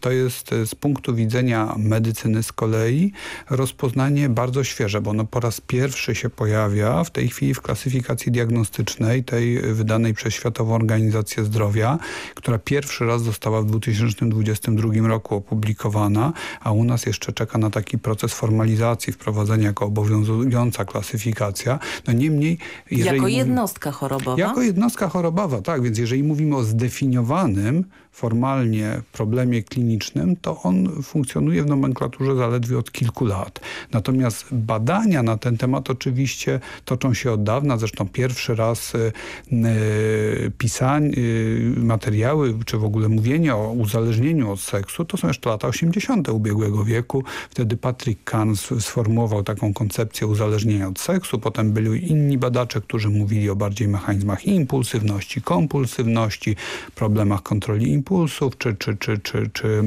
to jest e, z punktu widzenia medycyny z kolei rozpoznanie bardzo świeże, bo ono po raz pierwszy się pojawia w tej chwili w klasyfikacji diagnostycznej, tej wydanej przez Światową Organizację Zdrowia, która pierwszy raz została w 2022 roku opublikowana, a u nas jeszcze czeka na taki proces formalizacji, wprowadzenia jako obowiązująca klasyfikacja. No niemniej... Jako jednostka chorobowa? Jako jednostka chorobowa, tak. Więc jeżeli mówimy o zdefiniowanym formalnie problemie klinicznym, to on funkcjonuje w nomenklaturze zaledwie od kilku lat. Natomiast badania na ten temat oczywiście toczą się od dawna. Zresztą pierwszy raz y, y, pisanie, y, materiały, czy w ogóle mówienie o uzależnieniu od seksu, to są jeszcze lata 80. ubiegłego wieku. Wtedy Patrick Kahn sformułował taką koncepcję uzależnienia od seksu. Potem byli inni badacze, którzy mówili o bardziej mechanizmach impulsywności, kompulsywności, problemach kontroli impulsów, czy, czy, czy, czy, czy,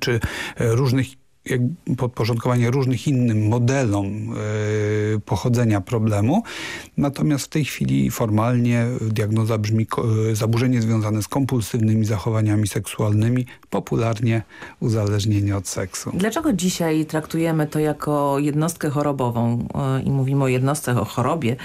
czy różnych podporządkowanie różnych innym modelom e, pochodzenia problemu. Natomiast w tej chwili formalnie diagnoza brzmi zaburzenie związane z kompulsywnymi zachowaniami seksualnymi, popularnie uzależnienie od seksu. Dlaczego dzisiaj traktujemy to jako jednostkę chorobową e, i mówimy o jednostce, o chorobie,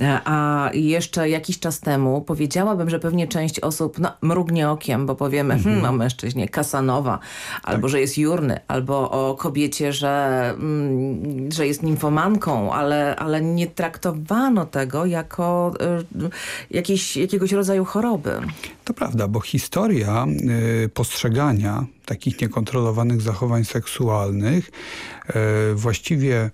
e, a jeszcze jakiś czas temu powiedziałabym, że pewnie część osób no, mrugnie okiem, bo powiemy mhm. hmm, o mężczyźnie Kasanowa, albo tak. że jest jurny, albo o kobiecie, że, mm, że jest nimfomanką, ale, ale nie traktowano tego jako y, jakiś, jakiegoś rodzaju choroby. To prawda, bo historia y, postrzegania takich niekontrolowanych zachowań seksualnych y, właściwie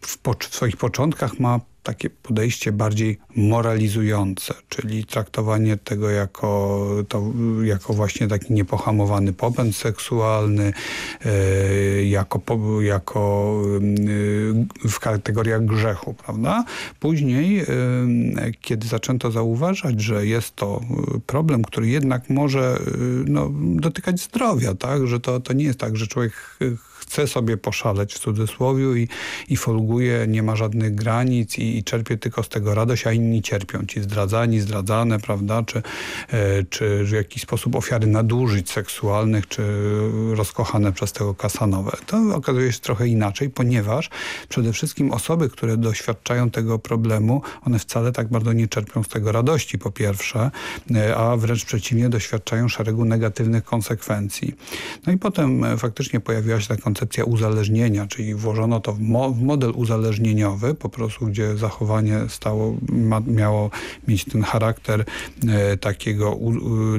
w, w, swoich początkach ma takie podejście bardziej moralizujące, czyli traktowanie tego jako, to, jako właśnie taki niepohamowany popęd seksualny, e, jako, jako e, w kategoriach grzechu, prawda? Później, e, kiedy zaczęto zauważać, że jest to problem, który jednak może no, dotykać zdrowia, tak? że to, to nie jest tak, że człowiek chce sobie poszaleć w cudzysłowie i, i folguje, nie ma żadnych granic i, i czerpie tylko z tego radość, a inni cierpią. Ci zdradzani, zdradzane, prawda, czy, e, czy w jakiś sposób ofiary nadużyć seksualnych, czy rozkochane przez tego kasanowe. To okazuje się trochę inaczej, ponieważ przede wszystkim osoby, które doświadczają tego problemu, one wcale tak bardzo nie czerpią z tego radości, po pierwsze, e, a wręcz przeciwnie, doświadczają szeregu negatywnych konsekwencji. No i potem e, faktycznie pojawiła się ta koncepcja uzależnienia, czyli włożono to w, mo w model uzależnieniowy, po prostu gdzie zachowanie stało, ma, miało mieć ten charakter e, takiego,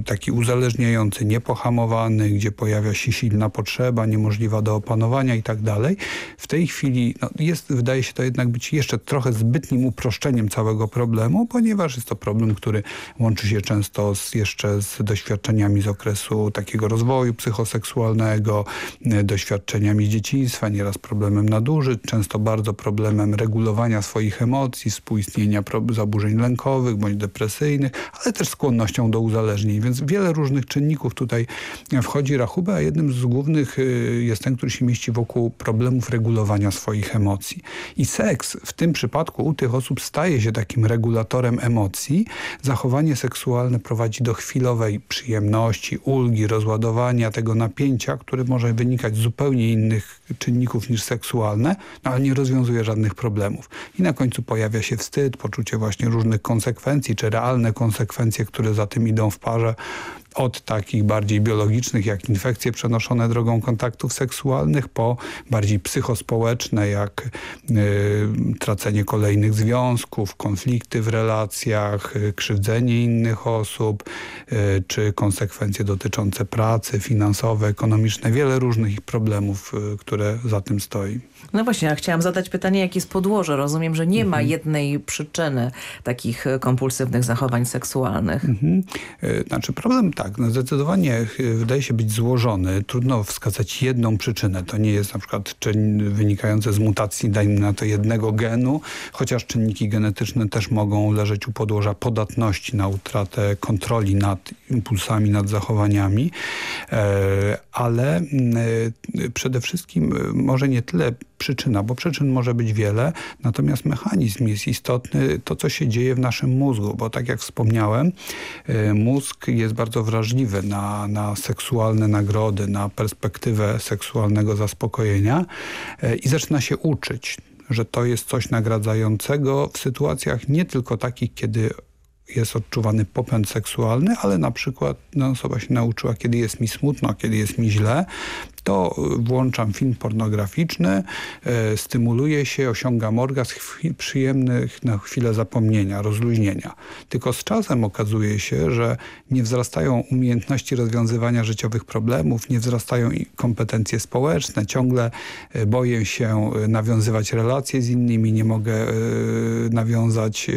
taki uzależniający, niepohamowany, gdzie pojawia się silna potrzeba, niemożliwa do opanowania i tak dalej. W tej chwili no, jest, wydaje się to jednak być jeszcze trochę zbytnim uproszczeniem całego problemu, ponieważ jest to problem, który łączy się często z, jeszcze z doświadczeniami z okresu takiego rozwoju psychoseksualnego, e, doświadczeniami dzieciństwa, nieraz problemem nadużyć, często bardzo problemem regulowania swoich emocji, współistnienia zaburzeń lękowych bądź depresyjnych, ale też skłonnością do uzależnień. Więc wiele różnych czynników tutaj wchodzi rachubę, a jednym z głównych y, jest ten, który się mieści wokół problemów regulowania swoich emocji. I seks w tym przypadku u tych osób staje się takim regulatorem emocji. Zachowanie seksualne prowadzi do chwilowej przyjemności, ulgi, rozładowania tego napięcia, które może wynikać zupełnie innych innych czynników niż seksualne, no ale nie rozwiązuje żadnych problemów. I na końcu pojawia się wstyd, poczucie właśnie różnych konsekwencji, czy realne konsekwencje, które za tym idą w parze, od takich bardziej biologicznych, jak infekcje przenoszone drogą kontaktów seksualnych, po bardziej psychospołeczne, jak y, tracenie kolejnych związków, konflikty w relacjach, y, krzywdzenie innych osób, y, czy konsekwencje dotyczące pracy, finansowe, ekonomiczne, wiele różnych problemów, y, które za tym stoi. No właśnie, ja chciałam zadać pytanie, jakie jest podłoże. Rozumiem, że nie ma mhm. jednej przyczyny takich e, kompulsywnych zachowań seksualnych. Mhm. E, znaczy problem tak, no zdecydowanie e, wydaje się być złożony. Trudno wskazać jedną przyczynę. To nie jest na przykład czyn wynikający z mutacji, dajmy na to jednego genu, chociaż czynniki genetyczne też mogą leżeć u podłoża podatności na utratę kontroli nad impulsami, nad zachowaniami. Ale przede wszystkim może nie tyle przyczyna, bo przyczyn może być wiele, natomiast mechanizm jest istotny, to co się dzieje w naszym mózgu, bo tak jak wspomniałem, e, mózg jest bardzo wrażliwy na, na seksualne nagrody, na perspektywę seksualnego zaspokojenia e, i zaczyna się uczyć że to jest coś nagradzającego w sytuacjach nie tylko takich, kiedy jest odczuwany popęd seksualny, ale na przykład no, osoba się nauczyła, kiedy jest mi smutno, kiedy jest mi źle, to włączam film pornograficzny, e, stymuluję się, osiągam orgazm przyjemnych na chwilę zapomnienia, rozluźnienia. Tylko z czasem okazuje się, że nie wzrastają umiejętności rozwiązywania życiowych problemów, nie wzrastają kompetencje społeczne, ciągle e, boję się e, nawiązywać relacje z innymi, nie mogę nawiązać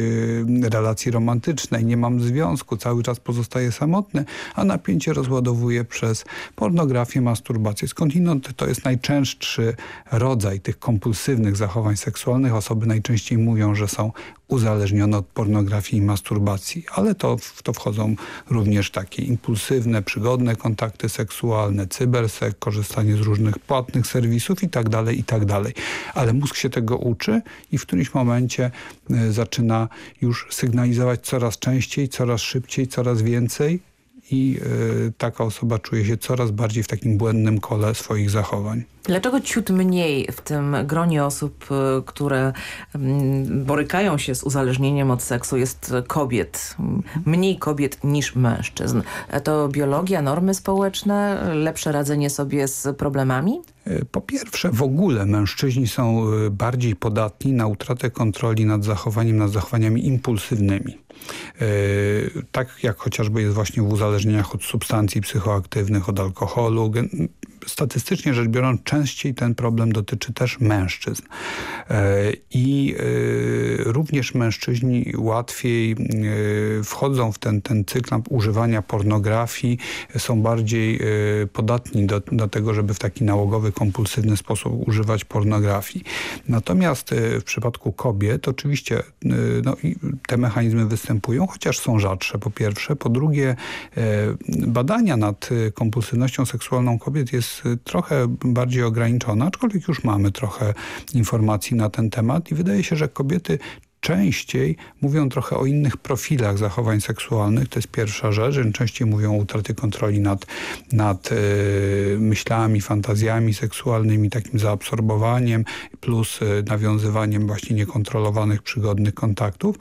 relacji romantycznej, nie mam związku, cały czas pozostaję samotny, a napięcie rozładowuję przez pornografię, masturbację skądinąd to jest najczęstszy rodzaj tych kompulsywnych zachowań seksualnych. Osoby najczęściej mówią, że są uzależnione od pornografii i masturbacji, ale to, w to wchodzą również takie impulsywne, przygodne kontakty seksualne, cybersek, korzystanie z różnych płatnych serwisów itd., tak itd. Tak ale mózg się tego uczy i w którymś momencie y, zaczyna już sygnalizować coraz częściej, coraz szybciej, coraz więcej i y, taka osoba czuje się coraz bardziej w takim błędnym kole swoich zachowań. Dlaczego ciut mniej w tym gronie osób, y, które mm, borykają się z uzależnieniem od seksu jest kobiet? Mniej kobiet niż mężczyzn. To biologia, normy społeczne, lepsze radzenie sobie z problemami? Y, po pierwsze, w ogóle mężczyźni są bardziej podatni na utratę kontroli nad zachowaniem, nad zachowaniami impulsywnymi. Tak jak chociażby jest właśnie w uzależnieniach od substancji psychoaktywnych, od alkoholu. Statystycznie rzecz biorąc, częściej ten problem dotyczy też mężczyzn. I również mężczyźni łatwiej wchodzą w ten, ten cykl używania pornografii, są bardziej podatni do, do tego, żeby w taki nałogowy, kompulsywny sposób używać pornografii. Natomiast w przypadku kobiet oczywiście no, te mechanizmy występują chociaż są rzadsze po pierwsze. Po drugie e, badania nad e, kompulsywnością seksualną kobiet jest e, trochę bardziej ograniczona, aczkolwiek już mamy trochę informacji na ten temat i wydaje się, że kobiety częściej mówią trochę o innych profilach zachowań seksualnych. To jest pierwsza rzecz. Częściej mówią o utraty kontroli nad, nad yy, myślami, fantazjami seksualnymi, takim zaabsorbowaniem plus yy, nawiązywaniem właśnie niekontrolowanych, przygodnych kontaktów.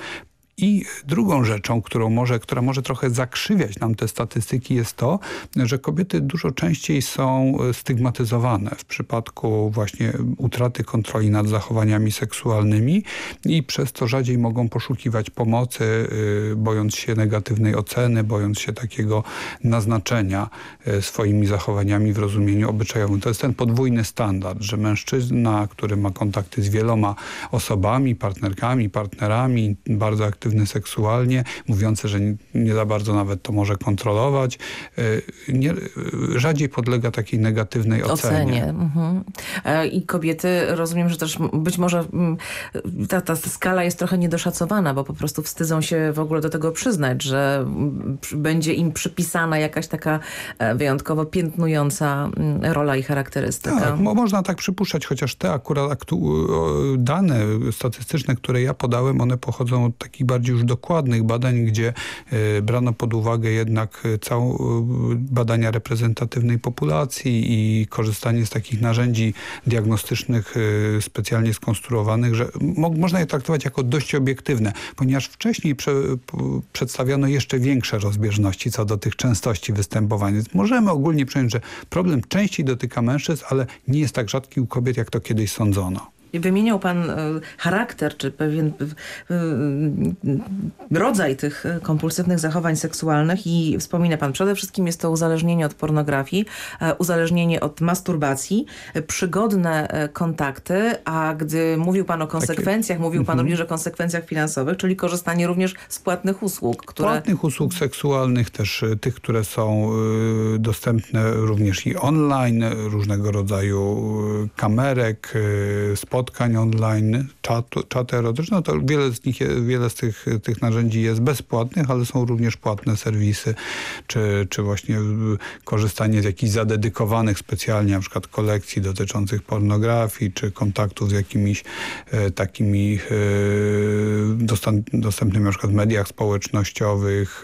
I drugą rzeczą, którą może, która może trochę zakrzywiać nam te statystyki jest to, że kobiety dużo częściej są e, stygmatyzowane w przypadku właśnie utraty kontroli nad zachowaniami seksualnymi i przez to rzadziej mogą poszukiwać pomocy, e, bojąc się negatywnej oceny, bojąc się takiego naznaczenia e, swoimi zachowaniami w rozumieniu obyczajowym. To jest ten podwójny standard, że mężczyzna, który ma kontakty z wieloma osobami, partnerkami, partnerami, bardzo aktywny seksualnie, mówiące, że nie, nie za bardzo nawet to może kontrolować, e, nie, rzadziej podlega takiej negatywnej ocenie. ocenie. Mhm. E, I kobiety, rozumiem, że też być może ta, ta skala jest trochę niedoszacowana, bo po prostu wstydzą się w ogóle do tego przyznać, że będzie im przypisana jakaś taka e, wyjątkowo piętnująca rola i charakterystyka. Tak, można tak przypuszczać, chociaż te akurat dane statystyczne, które ja podałem, one pochodzą od takich bardziej już dokładnych badań, gdzie e, brano pod uwagę jednak e, całą e, badania reprezentatywnej populacji i korzystanie z takich narzędzi diagnostycznych specjalnie skonstruowanych, że mo można je traktować jako dość obiektywne, ponieważ wcześniej prze przedstawiono jeszcze większe rozbieżności co do tych częstości występowania. Możemy ogólnie przyjąć, że problem częściej dotyka mężczyzn, ale nie jest tak rzadki u kobiet, jak to kiedyś sądzono. Wymieniał pan e, charakter, czy pewien e, e, rodzaj tych kompulsywnych zachowań seksualnych i wspomina pan, przede wszystkim jest to uzależnienie od pornografii, uzależnienie od masturbacji, przygodne kontakty, a gdy mówił pan o konsekwencjach, Takie. mówił pan mhm. również o konsekwencjach finansowych, czyli korzystanie również z płatnych usług. Które... Płatnych usług seksualnych, też tych, które są dostępne również i online, różnego rodzaju kamerek, spotkań, spotkań online, czat, czaty erotyczne, no to wiele z nich, wiele z tych, tych narzędzi jest bezpłatnych, ale są również płatne serwisy, czy, czy właśnie korzystanie z jakichś zadedykowanych specjalnie na przykład kolekcji dotyczących pornografii, czy kontaktów z jakimiś e, takimi e, dostęp, dostępnymi na przykład w mediach społecznościowych,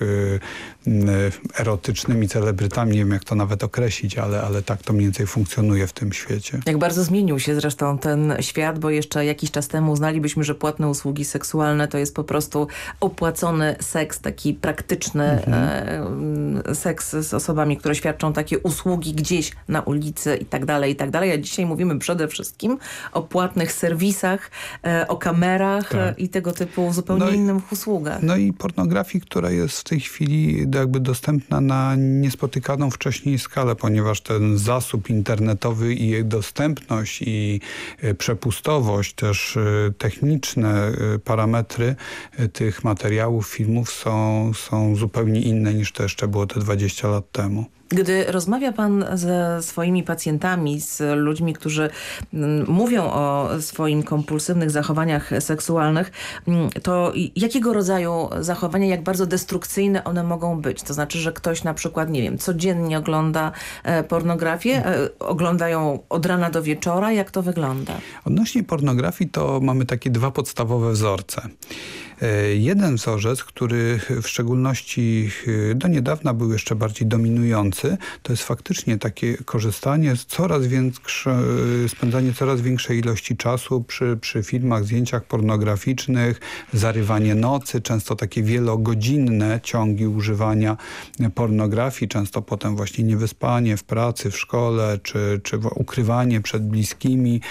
e, erotycznymi celebrytami, nie wiem jak to nawet określić, ale, ale tak to mniej więcej funkcjonuje w tym świecie. Jak bardzo zmienił się zresztą ten świat świat, bo jeszcze jakiś czas temu uznalibyśmy, że płatne usługi seksualne to jest po prostu opłacony seks, taki praktyczny mhm. e, seks z osobami, które świadczą takie usługi gdzieś na ulicy i tak dalej, i tak dalej. A dzisiaj mówimy przede wszystkim o płatnych serwisach, e, o kamerach tak. i tego typu zupełnie no innych usługach. No i pornografii, która jest w tej chwili jakby dostępna na niespotykaną wcześniej skalę, ponieważ ten zasób internetowy i jej dostępność i e, przepustowość, też y, techniczne y, parametry y, tych materiałów, filmów są, są zupełnie inne niż to jeszcze było te 20 lat temu. Gdy rozmawia pan ze swoimi pacjentami, z ludźmi, którzy mm, mówią o swoim kompulsywnych zachowaniach seksualnych, mm, to jakiego rodzaju zachowania, jak bardzo destrukcyjne one mogą być? To znaczy, że ktoś na przykład, nie wiem, codziennie ogląda e, pornografię, e, ogląda ją od rana do wieczora. Jak to wygląda? Odnośnie pornografii to mamy takie dwa podstawowe wzorce. E, jeden wzorzec, który w szczególności e, do niedawna był jeszcze bardziej dominujący, to jest faktycznie takie korzystanie z coraz większe, e, spędzanie coraz większej ilości czasu przy, przy filmach, zdjęciach pornograficznych, zarywanie nocy, często takie wielogodzinne ciągi używania pornografii, często potem właśnie niewyspanie w pracy, w szkole, czy, czy ukrywanie przed bliskimi,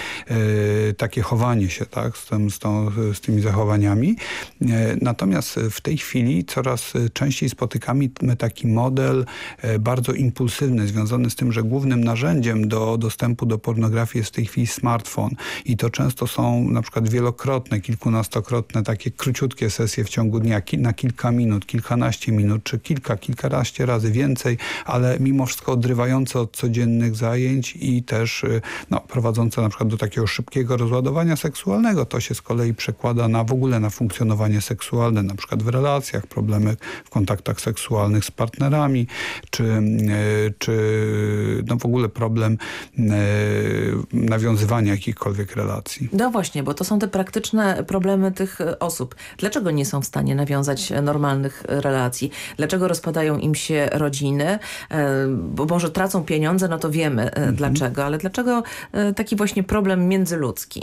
takie chowanie się tak, z, tym, z, tą, z tymi zachowaniami. E, natomiast w tej chwili coraz częściej spotykamy taki model e, bardzo impulsywny, związany z tym, że głównym narzędziem do dostępu do pornografii jest w tej chwili smartfon. I to często są na przykład wielokrotne, kilkunastokrotne takie króciutkie sesje w ciągu dnia, na kilka minut, kilkanaście minut, czy kilka, kilkanaście razy więcej, ale mimo wszystko odrywające od codziennych zajęć i też e, no, prowadzące na przykład do takiego szybkiego rozładowania seksualnego. To się z kolei przekłada na w ogóle na funkcjonowanie zachowanie seksualne, na przykład w relacjach, problemy w kontaktach seksualnych z partnerami, czy, e, czy no w ogóle problem e, nawiązywania jakichkolwiek relacji. No właśnie, bo to są te praktyczne problemy tych osób. Dlaczego nie są w stanie nawiązać normalnych relacji? Dlaczego rozpadają im się rodziny? E, bo może tracą pieniądze, no to wiemy mhm. dlaczego, ale dlaczego taki właśnie problem międzyludzki?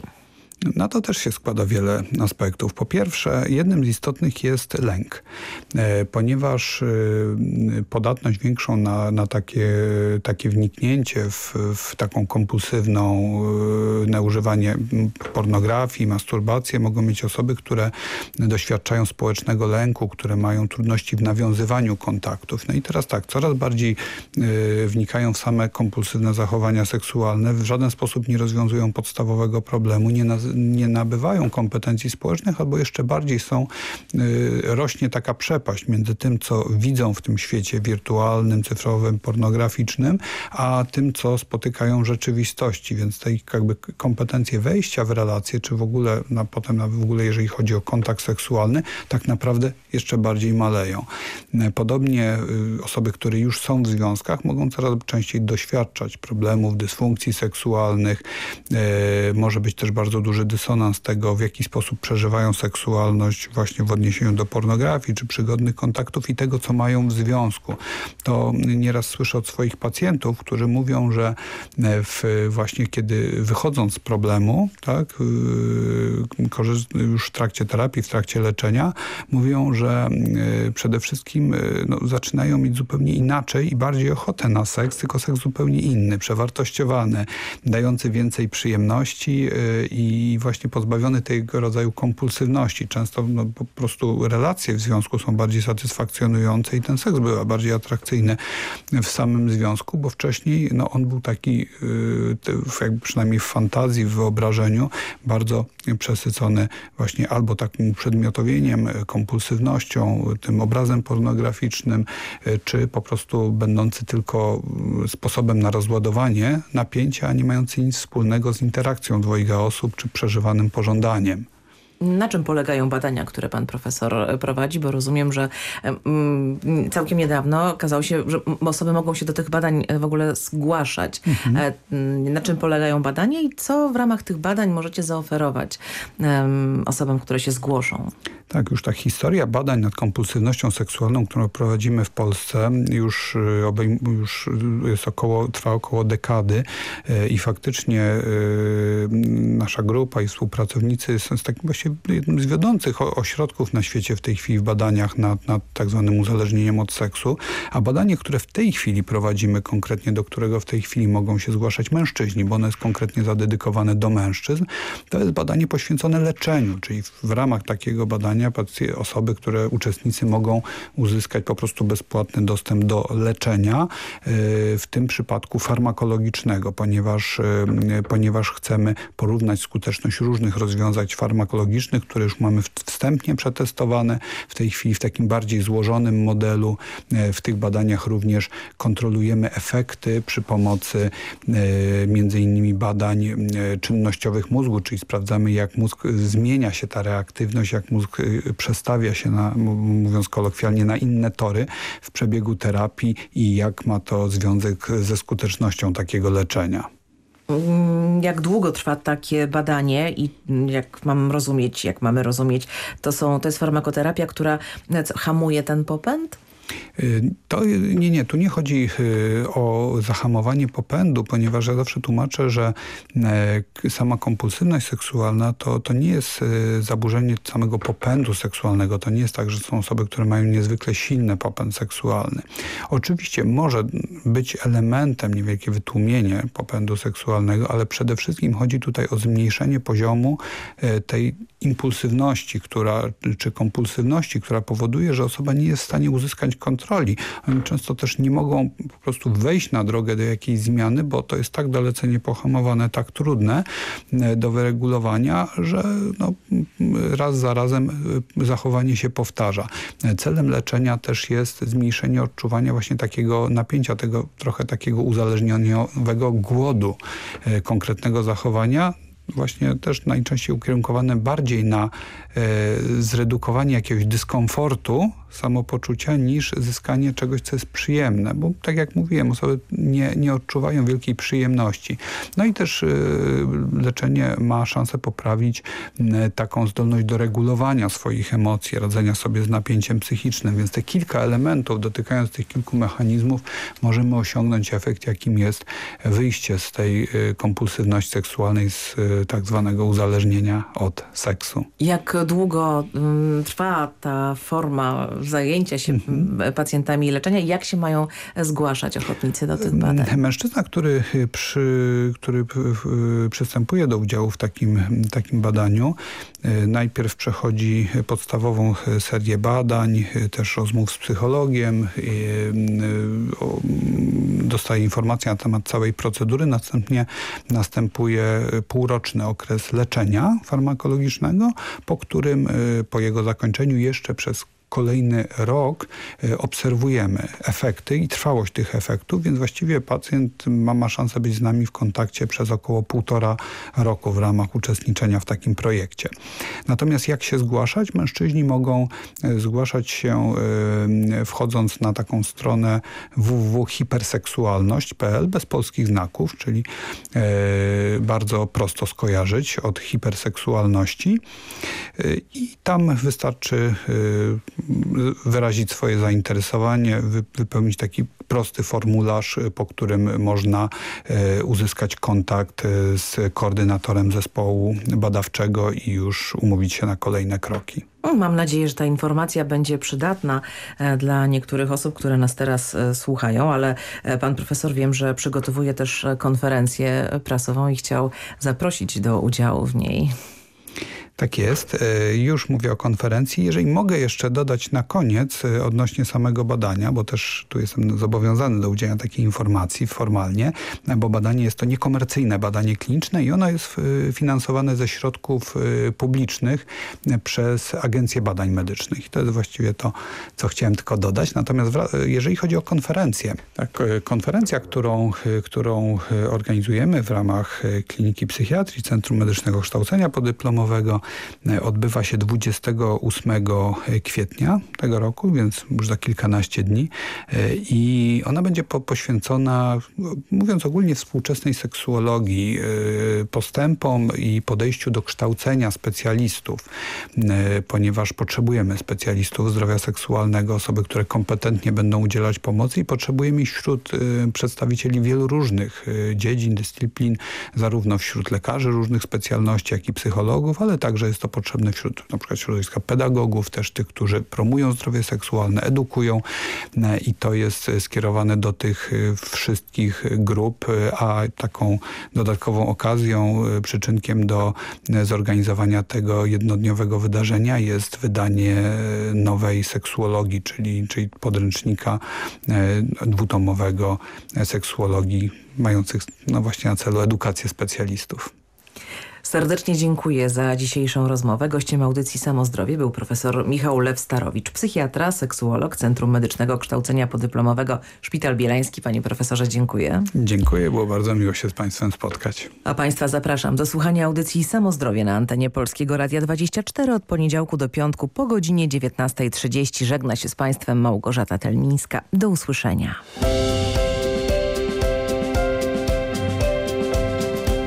Na to też się składa wiele aspektów. Po pierwsze, jednym z istotnych jest lęk, e, ponieważ e, podatność większą na, na takie, takie wniknięcie w, w taką kompulsywną e, naużywanie pornografii, masturbację mogą mieć osoby, które doświadczają społecznego lęku, które mają trudności w nawiązywaniu kontaktów. No i teraz tak, coraz bardziej wnikają w same kompulsywne zachowania seksualne, w żaden sposób nie rozwiązują podstawowego problemu, nie, nie nabywają kompetencji społecznych, albo jeszcze bardziej są, y, rośnie taka przepaść między tym, co widzą w tym świecie wirtualnym, cyfrowym, pornograficznym, a tym, co spotykają w rzeczywistości. Więc te jakby kompetencje wejścia w relacje, czy w ogóle, na, potem na, w ogóle jeżeli chodzi o kontakt seksualny, tak naprawdę jeszcze bardziej maleją. Podobnie y, osoby, które już są w związkach, mogą coraz częściej doświadczać problemów, dysfunkcji seksualnych. Y, może być też bardzo duży dysonans tego, w jaki sposób przeżywają seksualność właśnie w odniesieniu do pornografii czy przygodnych kontaktów i tego, co mają w związku. To nieraz słyszę od swoich pacjentów, którzy mówią, że e, w, właśnie kiedy wychodząc z problemu, tak, y, już w trakcie terapii, w trakcie leczenia, mówią, że y, przede wszystkim y, no, zaczynają mieć zupełnie inaczej i bardziej ochotę na seks, tylko seks zupełnie inny, przewartościowany, dający więcej przyjemności i i właśnie pozbawiony tego rodzaju kompulsywności. Często no, po prostu relacje w związku są bardziej satysfakcjonujące i ten seks był bardziej atrakcyjny w samym związku, bo wcześniej no, on był taki, jakby przynajmniej w fantazji, w wyobrażeniu, bardzo przesycony właśnie albo takim przedmiotowieniem, kompulsywnością, tym obrazem pornograficznym, yy, czy po prostu będący tylko yy, sposobem na rozładowanie napięcia, a nie mający nic wspólnego z interakcją dwojga osób, czy przeżywanym pożądaniem. Na czym polegają badania, które pan profesor prowadzi? Bo rozumiem, że mm, całkiem niedawno okazało się, że osoby mogą się do tych badań w ogóle zgłaszać. Mhm. E, mm, na czym polegają badania i co w ramach tych badań możecie zaoferować osobom, które się zgłoszą? Tak, już ta historia badań nad kompulsywnością seksualną, którą prowadzimy w Polsce, już, już jest około, trwa około dekady i faktycznie nasza grupa i współpracownicy są z takim właśnie jednym z wiodących ośrodków na świecie w tej chwili w badaniach nad, nad tak zwanym uzależnieniem od seksu, a badanie, które w tej chwili prowadzimy konkretnie, do którego w tej chwili mogą się zgłaszać mężczyźni, bo ono jest konkretnie zadedykowane do mężczyzn, to jest badanie poświęcone leczeniu, czyli w ramach takiego badania badania osoby, które uczestnicy mogą uzyskać po prostu bezpłatny dostęp do leczenia, e, w tym przypadku farmakologicznego, ponieważ, e, ponieważ chcemy porównać skuteczność różnych rozwiązań farmakologicznych farmakologicznych, które już mamy wstępnie przetestowane. W tej chwili w takim bardziej złożonym modelu. W tych badaniach również kontrolujemy efekty przy pomocy między innymi badań czynnościowych mózgu, czyli sprawdzamy jak mózg zmienia się ta reaktywność, jak mózg przestawia się, na, mówiąc kolokwialnie, na inne tory w przebiegu terapii i jak ma to związek ze skutecznością takiego leczenia. Mm, jak długo trwa takie badanie i jak mam rozumieć, jak mamy rozumieć, to, są, to jest farmakoterapia, która hamuje ten popęd? Y, to nie, nie, tu nie chodzi y, o zahamowanie popędu, ponieważ ja zawsze tłumaczę, że e, sama kompulsywność seksualna to, to nie jest y, zaburzenie samego popędu seksualnego. To nie jest tak, że są osoby, które mają niezwykle silny popęd seksualny. Oczywiście może być elementem niewielkie wytłumienie popędu seksualnego, ale przede wszystkim chodzi tutaj o zmniejszenie poziomu e, tej impulsywności, która, czy kompulsywności, która powoduje, że osoba nie jest w stanie uzyskać kontroli. Oni często też nie mogą po prostu wejść na drogę do jakiejś zmiany, bo to jest tak dalece niepohamowane, tak trudne e, do wyregulowania, że no, raz za razem e, zachowanie się powtarza. E, celem leczenia też jest zmniejszenie odczuwania właśnie takiego napięcia, tego trochę takiego uzależnieniowego głodu konkretnego zachowania, właśnie też najczęściej ukierunkowane bardziej na e, zredukowanie jakiegoś dyskomfortu samopoczucia niż zyskanie czegoś, co jest przyjemne. Bo tak jak mówiłem, osoby nie, nie odczuwają wielkiej przyjemności. No i też y, leczenie ma szansę poprawić y, taką zdolność do regulowania swoich emocji, radzenia sobie z napięciem psychicznym. Więc te kilka elementów, dotykając tych kilku mechanizmów, możemy osiągnąć efekt, jakim jest wyjście z tej y, kompulsywności seksualnej, z tak zwanego uzależnienia od seksu. Jak długo trwa ta forma zajęcia się mhm. pacjentami leczenia i jak się mają zgłaszać ochotnicy do tych badań? Mężczyzna, który, przy, który przystępuje do udziału w takim, takim badaniu, e, najpierw przechodzi podstawową serię badań, też rozmów z psychologiem, e, dostaje informacje na temat całej procedury, następnie następuje półroczny okres leczenia farmakologicznego, po którym po jego zakończeniu jeszcze przez kolejny rok e, obserwujemy efekty i trwałość tych efektów, więc właściwie pacjent ma, ma szansę być z nami w kontakcie przez około półtora roku w ramach uczestniczenia w takim projekcie. Natomiast jak się zgłaszać? Mężczyźni mogą e, zgłaszać się e, wchodząc na taką stronę www.hiperseksualność.pl bez polskich znaków, czyli bardzo prosto skojarzyć od hiperseksualności i tam wystarczy wyrazić swoje zainteresowanie, wypełnić taki prosty formularz, po którym można e, uzyskać kontakt e, z koordynatorem zespołu badawczego i już umówić się na kolejne kroki. Mam nadzieję, że ta informacja będzie przydatna e, dla niektórych osób, które nas teraz słuchają, ale pan profesor wiem, że przygotowuje też konferencję prasową i chciał zaprosić do udziału w niej. Tak jest. E, już mówię o konferencji. Jeżeli mogę jeszcze dodać na koniec e, odnośnie samego badania, bo też tu jestem zobowiązany do udzielenia takiej informacji formalnie, bo badanie jest to niekomercyjne badanie kliniczne i ono jest e, finansowane ze środków publicznych przez Agencję Badań Medycznych. I to jest właściwie to, co chciałem tylko dodać. Natomiast jeżeli chodzi o konferencję, tak, konferencja, którą, którą organizujemy w ramach Kliniki Psychiatrii, Centrum Medycznego Kształcenia Podyplomowego, odbywa się 28 kwietnia tego roku, więc już za kilkanaście dni. I ona będzie po, poświęcona, mówiąc ogólnie, współczesnej seksuologii, e, postępom i podejściu do kształcenia specjalistów, e, ponieważ potrzebujemy specjalistów zdrowia seksualnego, osoby, które kompetentnie będą udzielać pomocy i potrzebujemy wśród e, przedstawicieli wielu różnych dziedzin, dyscyplin, zarówno wśród lekarzy różnych specjalności, jak i psychologów, ale także także jest to potrzebne wśród na przykład środowiska pedagogów, też tych, którzy promują zdrowie seksualne, edukują e, i to jest skierowane do tych e, wszystkich grup, e, a taką dodatkową okazją, przyczynkiem do zorganizowania tego jednodniowego wydarzenia jest wydanie nowej seksuologii, czyli, czyli podręcznika dwutomowego seksuologii mających no właśnie na celu edukację specjalistów. Serdecznie dziękuję za dzisiejszą rozmowę. Gościem audycji Samozdrowie był profesor Michał Lew-Starowicz, psychiatra, seksuolog Centrum Medycznego Kształcenia Podyplomowego Szpital Bielański. Panie profesorze, dziękuję. Dziękuję, było bardzo miło się z Państwem spotkać. A Państwa zapraszam do słuchania audycji Samozdrowie na antenie Polskiego Radia 24 od poniedziałku do piątku po godzinie 19.30. Żegna się z Państwem Małgorzata Telmińska. Do usłyszenia.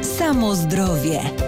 Samozdrowie.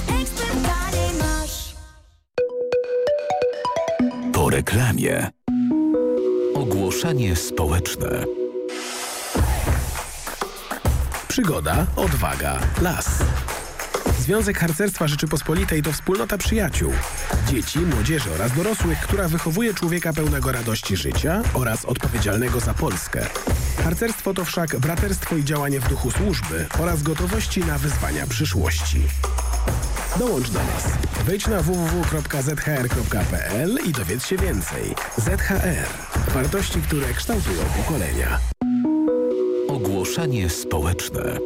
reklamie. Ogłoszenie społeczne. Przygoda, odwaga, las. Związek Harcerstwa Rzeczypospolitej to wspólnota przyjaciół, dzieci, młodzieży oraz dorosłych, która wychowuje człowieka pełnego radości życia oraz odpowiedzialnego za Polskę. Harcerstwo to wszak braterstwo i działanie w duchu służby oraz gotowości na wyzwania przyszłości. Dołącz do nas. Wejdź na www.zhr.pl i dowiedz się więcej. ZHR. Wartości, które kształtują pokolenia. Ogłoszenie społeczne.